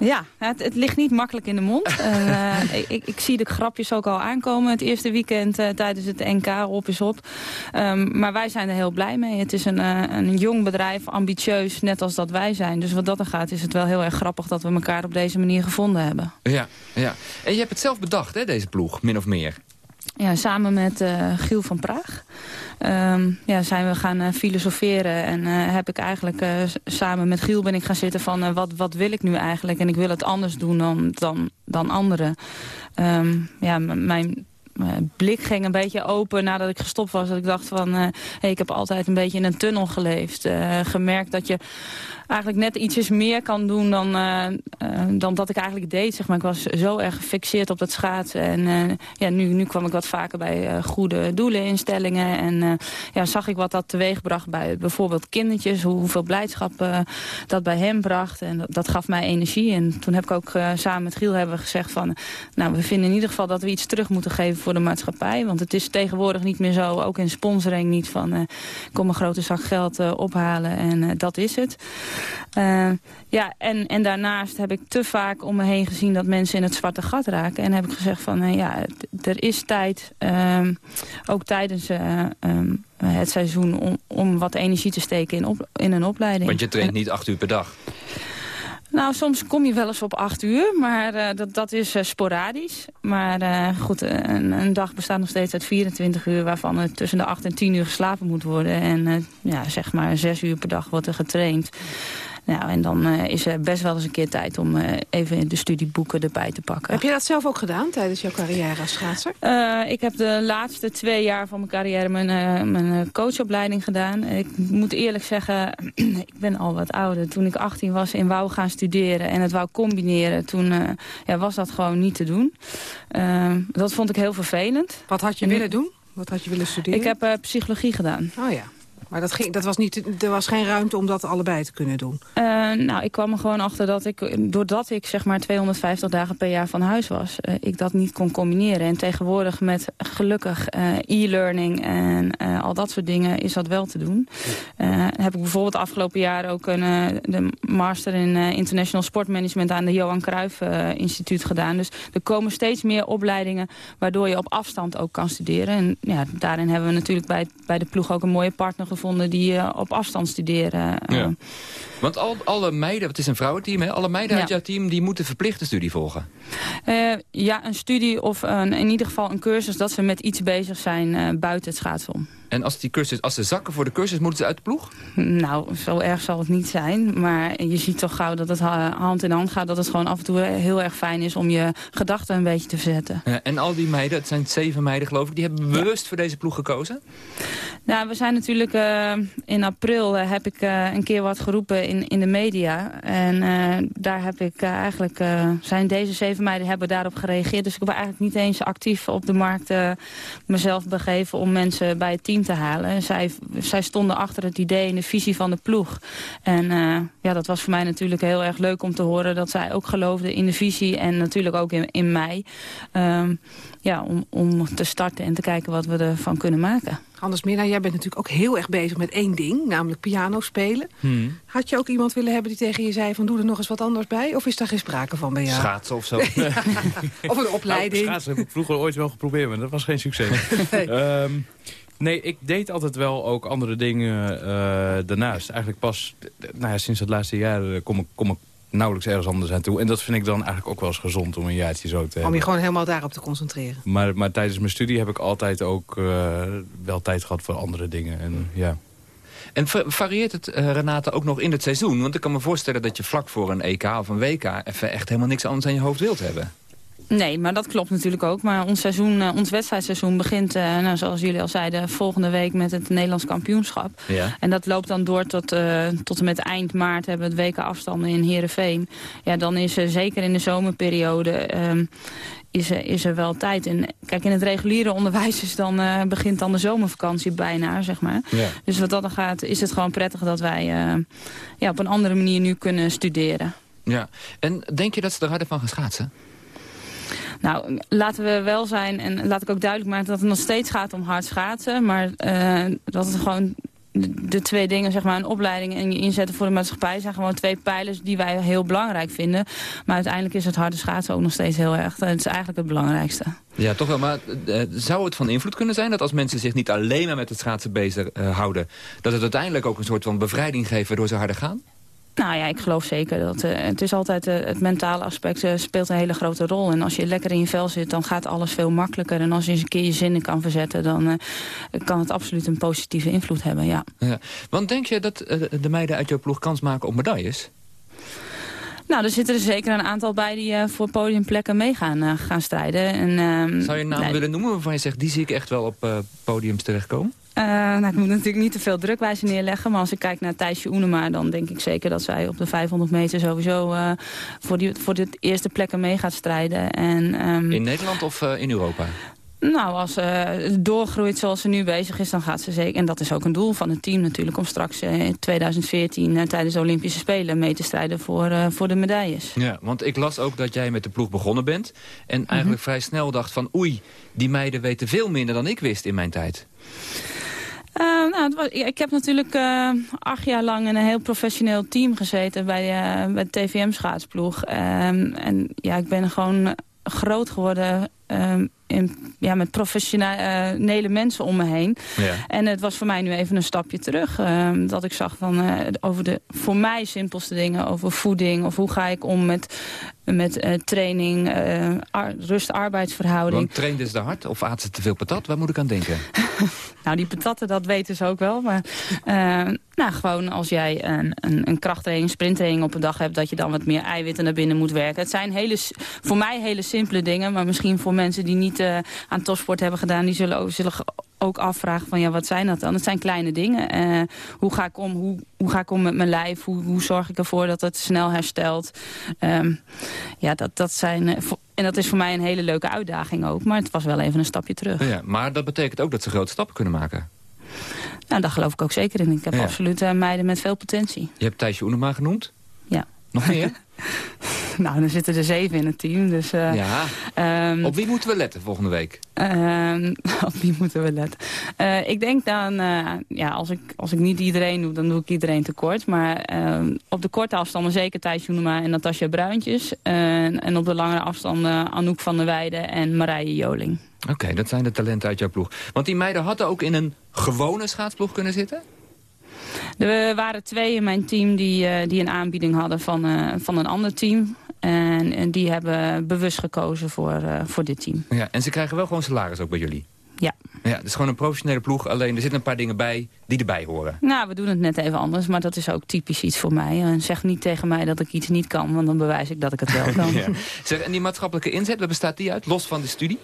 Ja, het, het, ligt niet makkelijk in de mond. uh, ik, ik, zie de grapjes ook al aankomen het eerste weekend uh, tijdens het NK, op is op. Um, maar wij zijn er heel blij mee. Het is een, uh, een jong bedrijf, ambitieus, net als dat wij zijn. Dus wat dat er gaat, is het wel heel erg grappig dat we elkaar op deze manier gevonden hebben. Ja, ja. En je hebt het zelf bedacht, hè, deze ploeg, min of meer. Ja, samen met Giel van Praag um, ja, zijn we gaan uh, filosoferen. En uh, heb ik eigenlijk samen met Giel ben ik gaan zitten van wat, wat wil ik nu eigenlijk? En ik wil het anders doen dan, dan, dan anderen. Um, ja, mijn mijn blik ging een beetje open nadat ik gestopt was. Dat ik dacht van, hey, ik heb altijd een beetje in een tunnel geleefd. Uh, gemerkt dat je eigenlijk net ietsjes meer kan doen dan, dan dat ik eigenlijk deed. Zeg maar. Ik was zo erg gefixeerd op dat schaatsen. En ja, nu, nu kwam ik wat vaker bij goede doeleninstellingen. En ja, zag ik wat dat teweegbracht bij bijvoorbeeld kindertjes. Hoe, hoeveel blijdschap dat bij hem bracht. En dat, dat, gaf mij energie. En toen heb ik ook samen met Giel hebben gezegd van... nou, we vinden in ieder geval dat we iets terug moeten geven voor de maatschappij. Want het is tegenwoordig niet meer zo, ook in sponsoring niet van... Uh, kom een grote zak geld uh, ophalen en uh, dat is het. ja, en, en daarnaast heb ik te vaak om me heen gezien dat mensen in het zwarte gat raken. En heb ik gezegd van, ja, er is tijd, ehm, ook tijdens um, het seizoen... Om, om wat energie te steken in, op, in een opleiding. Want je traint niet acht uur per dag? Nou, soms kom je wel eens op acht uur, maar uh, dat, dat is uh, sporadisch. Maar uh, goed, een, een, dag bestaat nog steeds uit 24 uur... waarvan er tussen de 8 en 10 uur geslapen moet worden. En ja, zeg maar zes uur per dag wordt er getraind. Nou, en dan uh, is er best wel eens een keer tijd om uh, even de studieboeken erbij te pakken. Heb je dat zelf ook gedaan tijdens jouw carrière als schaatser? Uh, ik heb de laatste twee jaar van mijn carrière mijn, mijn coachopleiding gedaan. Ik moet eerlijk zeggen, ik ben al wat ouder. Toen ik 18 was en wou gaan studeren en het wou combineren... toen ja, was dat gewoon niet te doen. dat vond ik heel vervelend. Wat had je willen doen? Wat had je willen studeren? Ik heb psychologie gedaan. Oh ja. Maar dat ging, dat was niet, er was geen ruimte om dat allebei te kunnen doen? Uh, nou, ik kwam er gewoon achter dat ik, doordat ik zeg maar 250 dagen per jaar van huis was, uh, ik dat niet kon combineren. En tegenwoordig met gelukkig uh, e-learning en al dat soort dingen is dat wel te doen. heb ik bijvoorbeeld afgelopen jaar ook een, de master in international sportmanagement aan de Johan Cruijff Instituut gedaan. Dus er komen steeds meer opleidingen waardoor je op afstand ook kan studeren. En ja, daarin hebben we natuurlijk bij, bij de ploeg ook een mooie partner gevonden die uh, op afstand studeren. Eh. Ja. Want al, alle meiden, het is een vrouwenteam, hè? alle meiden uit jouw team die moeten verplichte studie volgen? Uh, ja, een studie of een, in ieder geval een cursus dat ze met iets bezig zijn buiten het schaatsen en als, die cursus, als ze zakken voor de cursus, moeten ze uit de ploeg? Nou, zo erg zal het niet zijn. Maar je ziet toch gauw dat het hand in hand gaat. Dat het gewoon af en toe heel erg fijn is om je gedachten een beetje te verzetten. Ja, en al die meiden, het zijn zeven meiden geloof ik... die hebben bewust voor deze ploeg gekozen? Nou, we zijn natuurlijk... Uh, in april uh, heb ik uh, een keer wat geroepen in, in de media. En daar heb ik eigenlijk... zijn deze zeven meiden hebben daarop gereageerd. Dus ik heb eigenlijk niet eens actief op de markt mezelf begeven... om mensen bij het team te halen. Zij, zij stonden achter het idee en de visie van de ploeg. En uh, ja, dat was voor mij natuurlijk heel erg leuk om te horen... dat zij ook geloofden in de visie en natuurlijk ook in, in mij. Um, ja, om, om te starten en te kijken wat we ervan kunnen maken. Anders Minna, jij bent natuurlijk ook heel erg bezig met één ding, namelijk piano spelen. Hmm. Had je ook iemand willen hebben die tegen je zei van doe er nog eens wat anders bij? Of is daar geen sprake van bij jou? Schaatsen of zo. of een opleiding. Nou, schaatsen heb ik vroeger ooit wel geprobeerd, maar dat was geen succes. Nee. Ehm, nee, ik deed altijd wel ook andere dingen eh, daarnaast. Eigenlijk pas, nou ja, sinds het laatste jaar eh, kom ik, kom ik nauwelijks ergens anders aan toe. En dat vind ik dan eigenlijk ook wel eens gezond om een jaartje zo te hebben. Om je gewoon helemaal daarop te concentreren. Maar, maar tijdens mijn studie heb ik altijd ook eh, wel tijd gehad voor andere dingen. En, ja. En va- varieert het, eh, Renate, ook nog in het seizoen? Want ik kan me voorstellen dat je vlak voor een EK of een WK... even echt helemaal niks anders aan je hoofd wilt hebben. Nee, maar dat klopt natuurlijk ook. Maar ons, seizoen, eh, ons wedstrijdseizoen begint, eh, nou, zoals jullie al zeiden... volgende week met het Nederlands kampioenschap. Ja. En dat loopt dan door tot, eh, tot en met eind maart hebben we het WK afstanden in Heerenveen. Ja, dan is er zeker in de zomerperiode... ehm, is er, is er wel tijd. En kijk, in het reguliere onderwijs is dan, begint dan de zomervakantie bijna, zeg maar. Ja. Dus wat dat dan gaat, is het gewoon prettig dat wij ja, op een andere manier nu kunnen studeren. Ja. En denk je dat ze er harder van gaan schaatsen? Nou, laten we wel zijn en laat ik ook duidelijk maken dat het nog steeds gaat om hard schaatsen. Maar eh, dat het gewoon de, twee dingen, zeg maar, een opleiding en je inzetten voor de maatschappij... zijn gewoon twee pijlers die wij heel belangrijk vinden. Maar uiteindelijk is het harde schaatsen ook nog steeds heel erg. Het is eigenlijk het belangrijkste. Ja, toch wel. Maar eh, zou het van invloed kunnen zijn dat als mensen zich niet alleen maar met het schaatsen bezig eh, houden... dat het uiteindelijk ook een soort van bevrijding geeft waardoor ze harder gaan? Nou ja, ik geloof zeker dat eh, het is altijd eh, het mentale aspect eh, speelt een hele grote rol. En als je lekker in je vel zit, dan gaat alles veel makkelijker. En als je eens een keer je zinnen kan verzetten, dan kan het absoluut een positieve invloed hebben, ja. Ja. Want denk je dat de meiden uit jouw ploeg kans maken op medailles? Nou, er zitten er zeker een aantal bij die eh, voor podiumplekken mee gaan, gaan strijden. En, ehm, Zou je een naam nee, willen noemen waarvan je zegt... die zie ik echt wel op podiums terechtkomen? Eh, nou, ik moet natuurlijk niet te veel drukwijze neerleggen. Maar als ik kijk naar Thijsje Oenema, dan denk ik zeker dat zij op de 500 meter sowieso eh, voor, die, voor de eerste plekken mee gaat strijden. En, ehm, In Nederland of eh, in Europa? Nou, als ze doorgroeit zoals ze nu bezig is, dan gaat ze zeker... en dat is ook een doel van het team natuurlijk... om straks in 2014 eh, tijdens de Olympische Spelen mee te strijden voor, voor de medailles. Ja, want ik las ook dat jij met de ploeg begonnen bent... en eigenlijk vrij snel dacht van... oei, die meiden weten veel minder dan ik wist in mijn tijd. Eh, nou, het was, ik heb natuurlijk eh, acht jaar lang in een heel professioneel team gezeten bij, eh, bij de TVM-schaatsploeg. Ehm, en ja, ik ben gewoon groot geworden ehm, in, ja, met professionele mensen om me heen. Ja. En het was voor mij nu even een stapje terug. ehm, dat ik zag van, eh, over de voor mij simpelste dingen. Over voeding. Of hoe ga ik om met, met eh, training, eh, ar- rust-arbeidsverhouding. Want trainde ze te hard of aten ze te veel patat? Waar moet ik aan denken? Nou, die patatten, dat weten ze ook wel. Maar eh, nou, gewoon als jij een, een, een krachttraining, sprinttraining op een dag hebt... dat je dan wat meer eiwitten naar binnen moet werken. Het zijn hele, voor mij hele simpele dingen. Maar misschien voor mensen die niet eh, aan topsport hebben gedaan... die zullen ook, zullen ook afvragen van ja, wat zijn dat dan? Het zijn kleine dingen. Eh, hoe, ga ik om, hoe, hoe ga ik om met mijn lijf? Hoe, hoe zorg ik ervoor dat het snel herstelt? Ehm, ja, dat, dat zijn... eh, en dat is voor mij een hele leuke uitdaging ook. Maar het was wel even een stapje terug. Ja, maar dat betekent ook dat ze grote stappen kunnen maken. Nou, daar geloof ik ook zeker in. Ik heb Ja. absoluut meiden met veel potentie. Je hebt Thijsje Oenema genoemd. Ja. Nog meer? Nou, dan zitten er zeven in het team. Dus, eh, ja. ehm, Op wie moeten we letten volgende week? ehm, op wie moeten we letten? Eh, ik denk dan, eh, ja, als ik, als ik niet iedereen doe, dan doe ik iedereen tekort. Maar ehm, op de korte afstanden zeker Thijs Joenema en Natasja Bruintjes. En- en op de langere afstanden Anouk van der Weijden en Marije Joling. Oké, dat zijn de talenten uit jouw ploeg. Want die meiden hadden ook in een gewone schaatsploeg kunnen zitten? Er waren twee in mijn team die, eh, die een aanbieding hadden van, eh, van een ander team. En, en die hebben bewust gekozen voor, eh, voor dit team. Ja, en ze krijgen wel gewoon salaris ook bij jullie? Ja. Ja, het is gewoon een professionele ploeg. Alleen er zitten een paar dingen bij die erbij horen. Nou, we doen het net even anders, maar dat is ook typisch iets voor mij. En zeg niet tegen mij dat ik iets niet kan, want dan bewijs ik dat ik het wel kan. Ja. Zeg, en die maatschappelijke inzet, waar bestaat die uit? Los van de studie?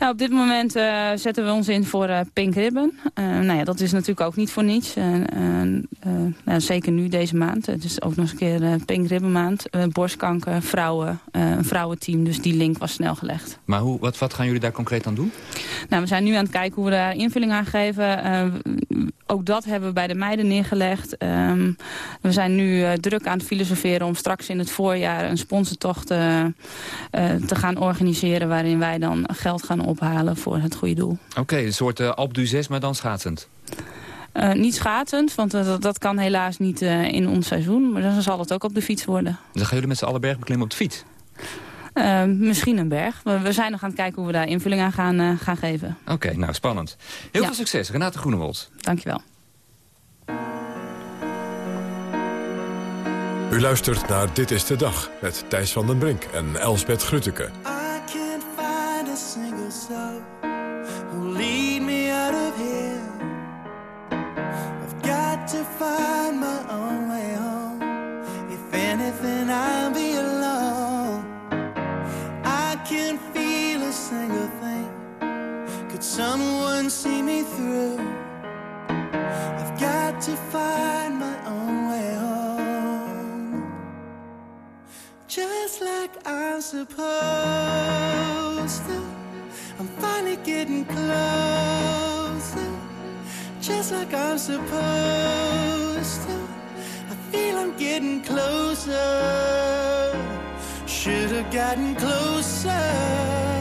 Nou, op dit moment eh, zetten we ons in voor eh, Pink Ribbon. Eh, nou ja, dat is natuurlijk ook niet voor niets. Nou, zeker nu deze maand. Het is ook nog eens een keer Pink Ribbon maand. Borstkanker, vrouwen, een vrouwenteam. Dus die link was snel gelegd. Maar hoe, wat, wat gaan jullie daar concreet aan doen? Nou, we zijn nu aan het kijken hoe we daar invulling aan geven. Ook dat hebben we bij de meiden neergelegd. Ehm, we zijn nu druk aan het filosoferen om straks in het voorjaar een sponsortocht te gaan organiseren... waarin wij dan geld gaan ophalen voor het goede doel. Oké, een soort uh, Alp 6, maar dan schaatsend. Uh, niet schaatsend, want uh, dat, dat, kan helaas niet uh, in ons seizoen. Maar dan zal het ook op de fiets worden. Dan gaan jullie met z'n allen berg beklimmen op de fiets? misschien een berg. We, we, zijn nog aan het kijken hoe we daar invulling aan gaan, gaan geven. Oké, okay, nou spannend. Heel ja. veel succes, Renate Groenewold. Dankjewel. U luistert naar Dit is de Dag met Thijs van den Brink en Elsbeth Grutteke. To find my own way home. If anything, I'll be alone. I can't feel a single thing. Could someone see me through? I've got to find my own way home. Just like I'm supposed to. I'm finally getting closer just like I'm supposed to. I feel I'm getting closer. Should have gotten closer.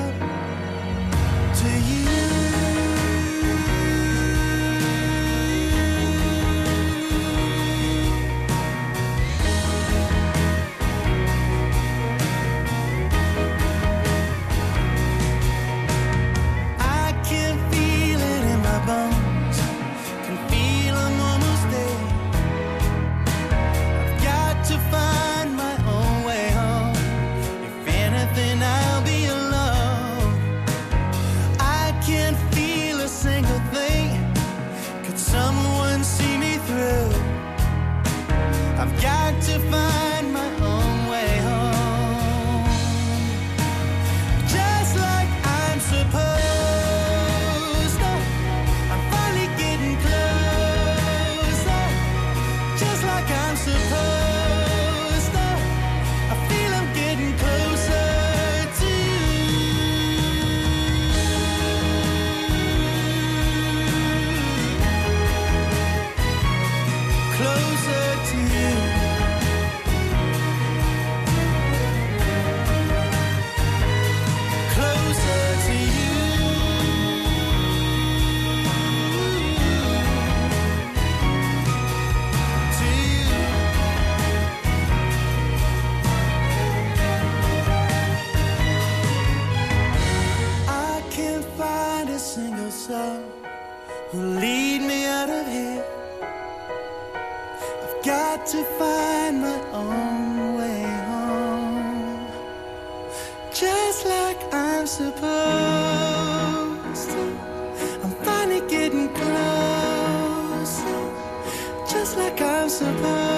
just like I'm supposed to. I'm finally getting close, just like I'm supposed.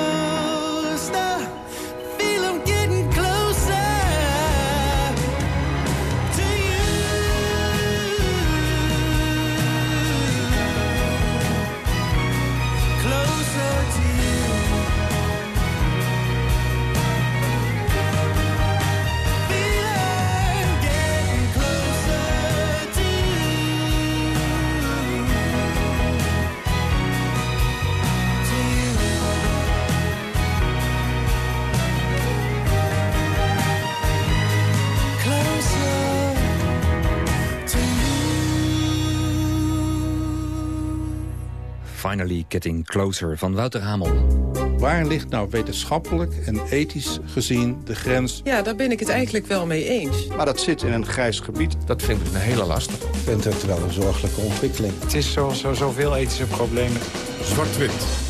Closer van Wouter Hamel. Waar ligt nou wetenschappelijk en ethisch gezien de grens? Ja, daar ben ik het eigenlijk wel mee eens. Maar dat zit in een grijs gebied. Dat vind ik een hele lastig. Ik vind het wel een zorgelijke ontwikkeling. Het is zoals zo, zoveel ethische problemen. Zwart-wit.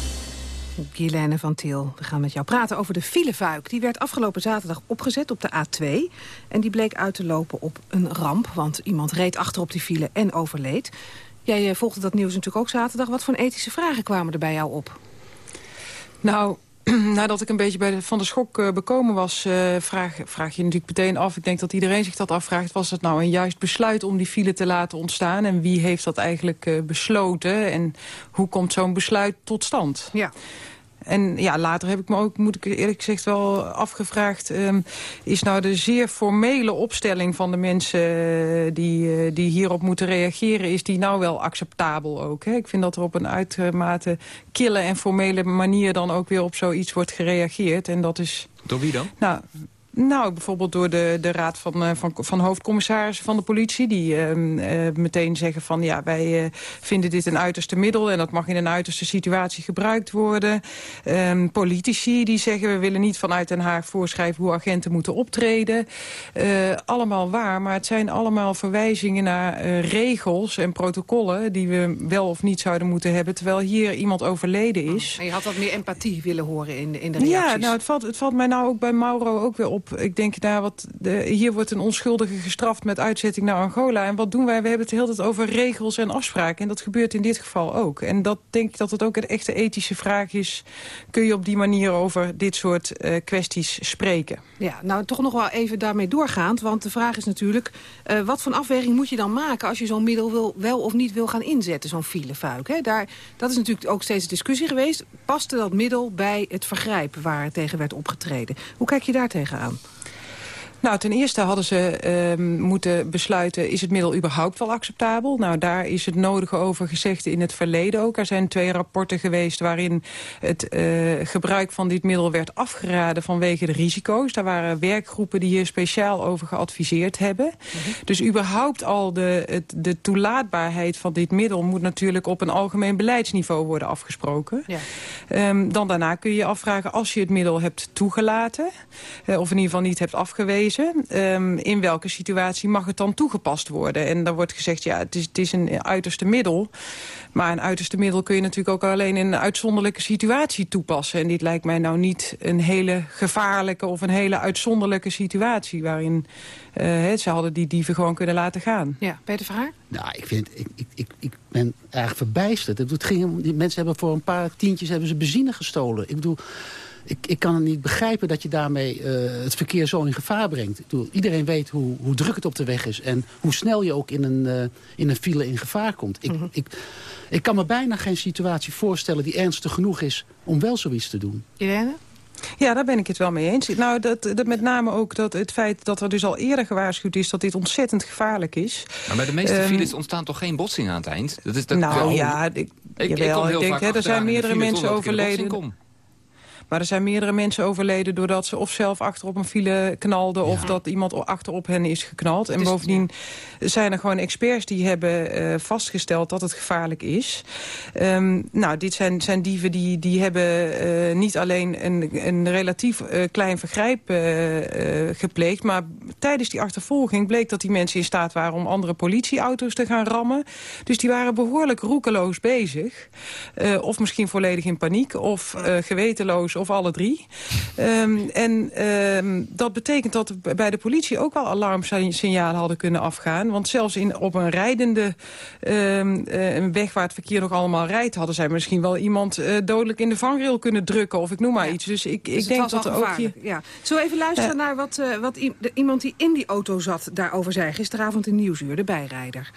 Guilaine van Til, we gaan met jou praten over de filevuik. Die werd afgelopen zaterdag opgezet op de A2. En die bleek uit te lopen op een ramp, want iemand reed achter op die file en overleed. Jij eh, volgde dat nieuws natuurlijk ook zaterdag. Wat voor ethische vragen kwamen er bij jou op? Nou, nadat ik een beetje bij de, van de schok uh, bekomen was... Uh, vraag, vraag je natuurlijk meteen af, ik denk dat iedereen zich dat afvraagt... was het nou een juist besluit om die file te laten ontstaan? En wie heeft dat eigenlijk uh, besloten? En hoe komt zo'n besluit tot stand? Ja. En ja, later heb ik me ook, moet ik eerlijk gezegd, wel afgevraagd... Um, is nou de zeer formele opstelling van de mensen eh, die, uh, die hierop moeten reageren... is die nou wel acceptabel ook? Hè? Ik vind dat er op een uitermate kille en formele manier... dan ook weer op zoiets wordt gereageerd. En dat is... Door wie dan? Nou, Nou, bijvoorbeeld door de, de raad van, uh, van, van hoofdcommissarissen van de politie... die uh, uh, meteen zeggen van ja, wij vinden dit een uiterste middel... en dat mag in een uiterste situatie gebruikt worden. Ehm, politici die zeggen we willen niet vanuit Den Haag voorschrijven... hoe agenten moeten optreden. allemaal waar, maar het zijn allemaal verwijzingen naar regels en protocollen... die we wel of niet zouden moeten hebben... terwijl hier iemand overleden is. En je had wat meer empathie willen horen in de, in de reacties. Ja, nou, het valt, het valt mij nou ook bij Mauro ook weer op ik denk, daar wat hier wordt een onschuldige gestraft met uitzetting naar Angola. En wat doen wij? We hebben het de hele tijd over regels en afspraken. En dat gebeurt in dit geval ook. En dat denk ik dat het ook een echte ethische vraag is. Kun je op die manier over dit soort uh, kwesties spreken? Ja, nou toch nog wel even daarmee doorgaand. Want de vraag is natuurlijk, uh, wat voor afweging moet je dan maken... als je zo'n middel wil, wel of niet wil gaan inzetten, zo'n filefuik? Hè? Daar, dat is natuurlijk ook steeds discussie geweest. Paste dat middel bij het vergrijp waar tegen werd opgetreden? Hoe kijk je daar tegenaan? Nou, ten eerste hadden ze uh, moeten besluiten... is het middel überhaupt wel acceptabel? Nou, daar is het nodige over gezegd in het verleden ook. Er zijn twee rapporten geweest waarin het uh, gebruik van dit middel werd afgeraden... vanwege de risico's. Daar waren werkgroepen die hier speciaal over geadviseerd hebben. Mm -hmm. Dus überhaupt al de, het, de toelaatbaarheid van dit middel... moet natuurlijk op een algemeen beleidsniveau worden afgesproken. Ja. Um, dan daarna kun je afvragen, als je het middel hebt toegelaten... Uh, of in ieder geval niet hebt afgewezen Um, in welke situatie mag het dan toegepast worden? En dan wordt gezegd, ja, het is, het is een uiterste middel. Maar een uiterste middel kun je natuurlijk ook alleen in een uitzonderlijke situatie toepassen. En dit lijkt mij nou niet een hele gevaarlijke of een hele uitzonderlijke situatie... waarin uh, ze hadden die dieven gewoon kunnen laten gaan. Ja, Peter Verhaar? Nou, ik, vind, ik, ik, ik, ik ben eigenlijk verbijsterd. Het ging, die mensen hebben voor een paar tientjes hebben ze benzine gestolen. Ik bedoel... Ik, ik kan het niet begrijpen dat je daarmee uh, het verkeer zo in gevaar brengt. Ik bedoel, iedereen weet hoe, hoe druk het op de weg is... en hoe snel je ook in een, uh, in een file in gevaar komt. Ik, mm -hmm. ik, ik kan me bijna geen situatie voorstellen die ernstig genoeg is... om wel zoiets te doen. Irene? Ja, daar ben ik het wel mee eens. Nou, dat, dat met name ook dat het feit dat er dus al eerder gewaarschuwd is... dat dit ontzettend gevaarlijk is. Maar bij de meeste um, files ontstaan toch geen botsingen aan het eind? Dat is, dat nou wel... ja, ik, ik, jawel, ik, ik denk, hè, er zijn meerdere mensen overleden. Maar er zijn meerdere mensen overleden doordat ze of zelf achterop een file knalden... Ja. of dat iemand achterop hen is geknald. En dus, bovendien zijn er gewoon experts die hebben uh, vastgesteld dat het gevaarlijk is. Um, nou, dit zijn, zijn dieven die, die hebben uh, niet alleen een, een relatief uh, klein vergrijp gepleegd... maar tijdens die achtervolging bleek dat die mensen in staat waren... om andere politieauto's te gaan rammen. Dus die waren behoorlijk roekeloos bezig. of misschien volledig in paniek, of gewetenloos of alle drie. Um, en um, dat betekent dat bij de politie ook wel alarmsignalen hadden kunnen afgaan. Want zelfs in, op een rijdende um, uh, weg waar het verkeer nog allemaal rijdt... hadden zij misschien wel iemand uh, dodelijk in de vangrail kunnen drukken. Of ik noem maar ja. iets. Dus ik, dus ik denk dat er ook hier... Ja. Zullen we even luisteren naar wat, uh, wat de, iemand die in die auto zat daarover zei... gisteravond in Nieuwsuur, de bijrijder.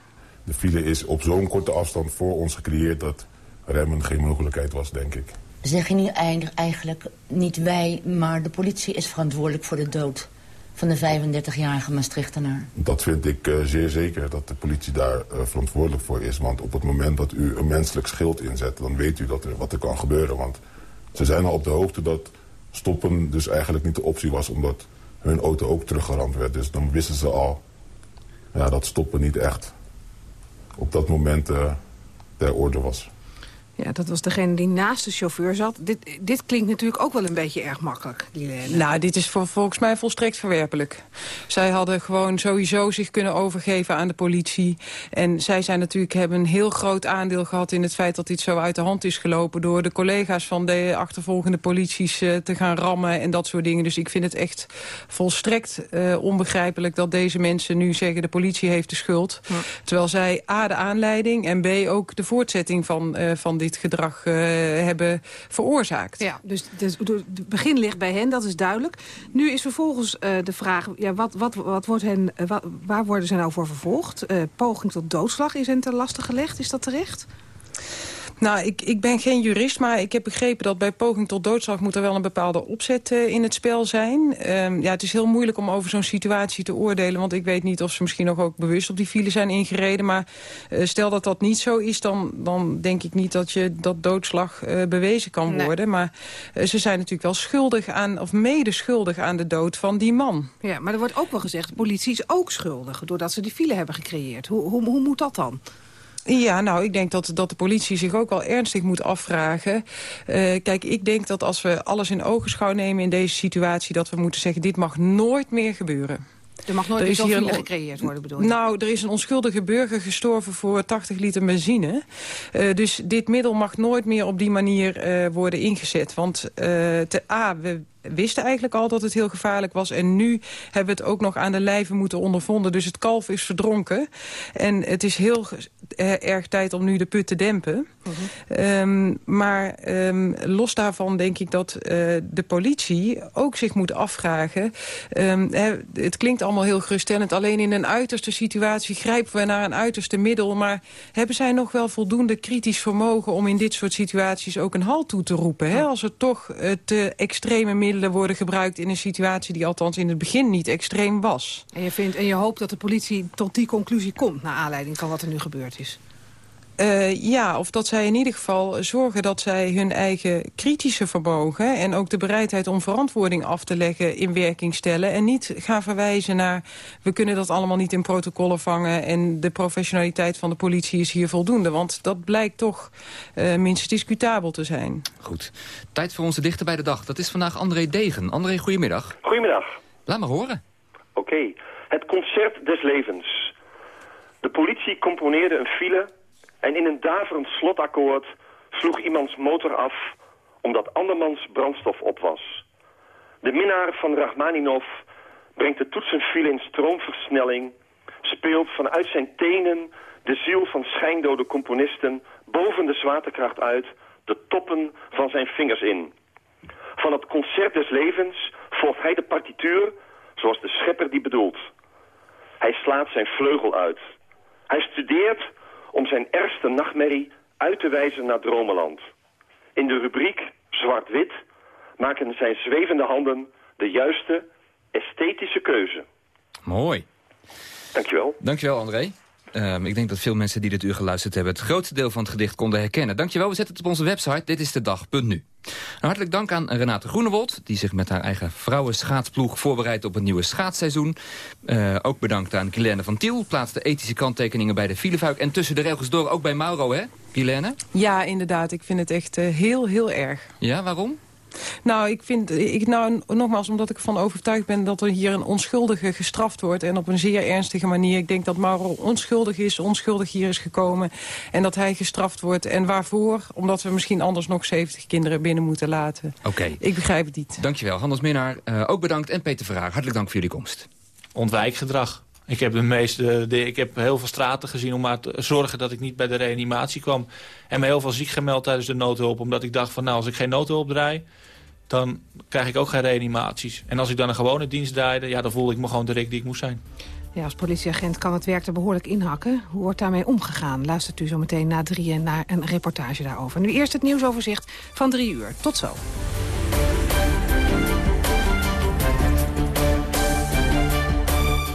De file is op zo'n korte afstand voor ons gecreëerd... dat remmen geen mogelijkheid was, denk ik. Zeg je nu eigenlijk niet wij, maar de politie is verantwoordelijk voor de dood van de 35-jarige Maastrichtenaar? Dat vind ik uh, zeer zeker, dat de politie daar uh, verantwoordelijk voor is. Want op het moment dat u een menselijk schild inzet, dan weet u dat er, wat er kan gebeuren. Want ze zijn al op de hoogte dat stoppen dus eigenlijk niet de optie was... omdat hun auto ook teruggeramd werd. Dus dan wisten ze al ja, dat stoppen niet echt op dat moment uh, ter orde was. Ja, dat was degene die naast de chauffeur zat. Dit, dit klinkt natuurlijk ook wel een beetje erg makkelijk, Lilene. Nou, dit is voor, volgens mij volstrekt verwerpelijk. Zij hadden gewoon sowieso zich kunnen overgeven aan de politie. En zij zijn natuurlijk, hebben een heel groot aandeel gehad... in het feit dat dit zo uit de hand is gelopen... door de collega's van de achtervolgende polities uh, te gaan rammen en dat soort dingen. Dus ik vind het echt volstrekt uh, onbegrijpelijk... dat deze mensen nu zeggen de politie heeft de schuld. Ja. Terwijl zij A, de aanleiding en B, ook de voortzetting van, uh, van dit gedrag uh, hebben veroorzaakt. Ja, dus het begin ligt bij hen, dat is duidelijk. Nu is vervolgens uh, de vraag, ja, wat, wat, wat wordt hen, wat, waar worden ze nou voor vervolgd? poging tot doodslag is hen ten laste gelegd, is dat terecht? Nou, ik, ik ben geen jurist, maar ik heb begrepen dat bij poging tot doodslag moet er wel een bepaalde opzet uh, in het spel zijn. Um, ja, het is heel moeilijk om over zo'n situatie te oordelen, want ik weet niet of ze misschien nog ook bewust op die file zijn ingereden. Maar uh, stel dat dat niet zo is, dan, dan denk ik niet dat je dat doodslag uh, bewezen kan nee. worden. Maar ze zijn natuurlijk wel schuldig aan, of mede schuldig aan de dood van die man. Ja, maar er wordt ook wel gezegd, de politie is ook schuldig, doordat ze die file hebben gecreëerd. Hoe, hoe, hoe moet dat dan? Ja, nou, ik denk dat, dat de politie zich ook wel ernstig moet afvragen. Uh, kijk, ik denk dat als we alles in ogenschouw nemen in deze situatie... dat we moeten zeggen, dit mag nooit meer gebeuren. Er mag nooit er meer file gecreëerd worden, bedoel je? Nou, er is een onschuldige burger gestorven voor 80 liter benzine. Uh, dus dit middel mag nooit meer op die manier uh, worden ingezet. Want uh, te, A, we wisten eigenlijk al dat het heel gevaarlijk was. En nu hebben we het ook nog aan de lijve moeten ondervonden. Dus het kalf is verdronken. En het is heel erg tijd om nu de put te dempen. Uh -huh. um, maar um, los daarvan denk ik dat uh, de politie ook zich moet afvragen. Um, he, het klinkt allemaal heel geruststellend. Alleen in een uiterste situatie grijpen we naar een uiterste middel. Maar hebben zij nog wel voldoende kritisch vermogen... om in dit soort situaties ook een halt toe te roepen? Als er toch uh, te extreme worden gebruikt... in een situatie die althans in het begin niet extreem was. En je, vindt, en je hoopt dat de politie tot die conclusie komt... naar aanleiding van wat er nu gebeurd is? Uh, ja, of dat zij in ieder geval zorgen dat zij hun eigen kritische vermogen... en ook de bereidheid om verantwoording af te leggen in werking stellen... en niet gaan verwijzen naar... we kunnen dat allemaal niet in protocollen vangen... en de professionaliteit van de politie is hier voldoende. Want dat blijkt toch uh, minstens discutabel te zijn. Goed. Tijd voor onze dichter bij de dag. Dat is vandaag André Degen. André, goedemiddag. Goedemiddag. Laat maar horen. Oké. Okay. Het concert des levens. De politie componeerde een file en in een daverend slotakkoord sloeg iemands motor af omdat andermans brandstof op was. De minnaar van Rachmaninov brengt de toetsenfile in stroomversnelling, speelt vanuit zijn tenen de ziel van schijndode componisten boven de zwaartekracht uit, de toppen van zijn vingers in. Van het concert des levens volgt hij de partituur zoals de schepper die bedoelt. Hij slaat zijn vleugel uit. Hij studeert om zijn ergste nachtmerrie uit te wijzen naar Dromeland. In de rubriek Zwart-Wit maken zijn zwevende handen de juiste esthetische keuze. Mooi. Dankjewel. Dankjewel, André. Um, ik denk dat veel mensen die dit uur geluisterd hebben... het grootste deel van het gedicht konden herkennen. Dankjewel, we zetten het op onze website. Dit is de dag.nu. Hartelijk dank aan Renate Groenewold... die zich met haar eigen vrouwenschaatsploeg voorbereidt op het nieuwe schaatsseizoen. Uh, ook bedankt aan Guilaine van Tiel. Plaatste ethische kanttekeningen bij de filevuik. En tussen de regels door ook bij Mauro, hè, Guilaine? Ja, inderdaad. Ik vind het echt uh, heel, heel erg. Ja, waarom? Nou, ik vind, ik, nou, nogmaals, omdat ik ervan overtuigd ben dat er hier een onschuldige gestraft wordt. En op een zeer ernstige manier. Ik denk dat Mauro onschuldig is, onschuldig hier is gekomen. En dat hij gestraft wordt. En waarvoor? Omdat we misschien anders nog 70 kinderen binnen moeten laten. Oké. Okay. Ik begrijp het niet. Dankjewel, Hannes Minnaar. Uh, ook bedankt. En Peter Verhaar, hartelijk dank voor jullie komst. Ontwijkgedrag. Ik heb, de meeste, de, ik heb heel veel straten gezien om maar te zorgen dat ik niet bij de reanimatie kwam. En me heel veel ziek gemeld tijdens de noodhulp. Omdat ik dacht van nou, als ik geen noodhulp draai, dan krijg ik ook geen reanimaties. En als ik dan een gewone dienst draaide, ja, dan voelde ik me gewoon direct die ik moest zijn. Ja, als politieagent kan het werk er behoorlijk inhakken. Hoe wordt daarmee omgegaan? Luistert u zo meteen na drieën naar een reportage daarover. Nu eerst het nieuwsoverzicht van drie uur. Tot zo.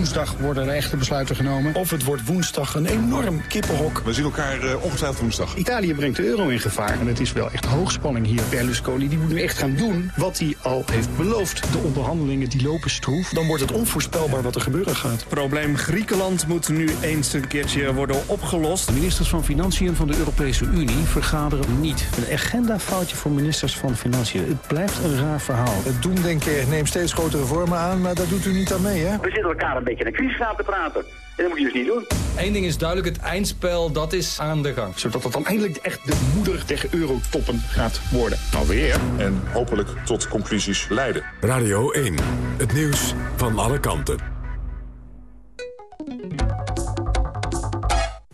Woensdag worden er echte besluiten genomen. Of het wordt woensdag een enorm kippenhok. We zien elkaar uh, ongetwijfeld woensdag. Italië brengt de euro in gevaar. En het is wel echt hoogspanning hier. Berlusconi die moet nu echt gaan doen wat hij al heeft beloofd. De onderhandelingen die lopen stroef. Dan wordt het onvoorspelbaar wat er gebeuren gaat. Probleem Griekenland moet nu eens een keertje worden opgelost. De ministers van Financiën van de Europese Unie vergaderen niet. Een agendafoutje voor ministers van Financiën. Het blijft een raar verhaal. Het doemdenken neemt steeds grotere vormen aan, maar daar doet u niet aan mee, hè? We zitten elkaar een beetje in de crisis aan te praten. En dat moet je dus niet doen. Eén ding is duidelijk, het eindspel, dat is aan de gang. Zodat het dan eindelijk echt de moeder tegen eurotoppen gaat worden. Alweer. En hopelijk tot conclusies leiden. Radio 1, het nieuws van alle kanten.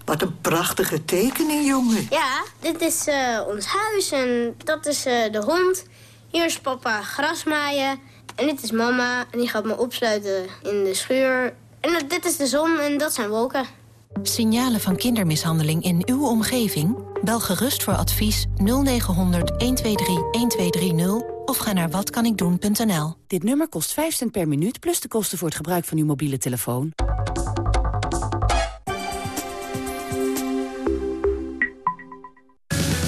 Wat een prachtige tekening, jongen. Ja, dit is uh, ons huis en dat is uh, de hond. Hier is papa grasmaaien. En dit is mama en die gaat me opsluiten in de schuur. En dit is de zon en dat zijn wolken. Signalen van kindermishandeling in uw omgeving? Bel gerust voor advies 0900 123 1230 of ga naar watkanikdoen.nl. Dit nummer kost 5 cent per minuut plus de kosten voor het gebruik van uw mobiele telefoon.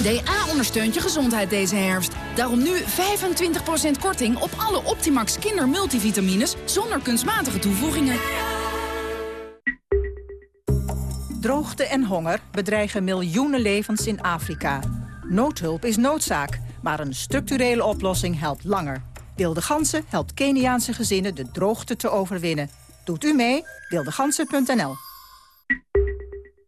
DA ondersteunt je gezondheid deze herfst. Daarom nu 25% korting op alle Optimax kindermultivitamines zonder kunstmatige toevoegingen. Droogte en honger bedreigen miljoenen levens in Afrika. Noodhulp is noodzaak, maar een structurele oplossing helpt langer. Wilde Gansen helpt Keniaanse gezinnen de droogte te overwinnen. Doet u mee? Wildegansen.nl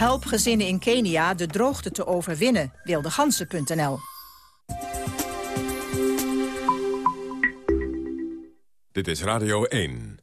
Help gezinnen in Kenia de droogte te overwinnen. Wildegansen.nl Dit is Radio 1.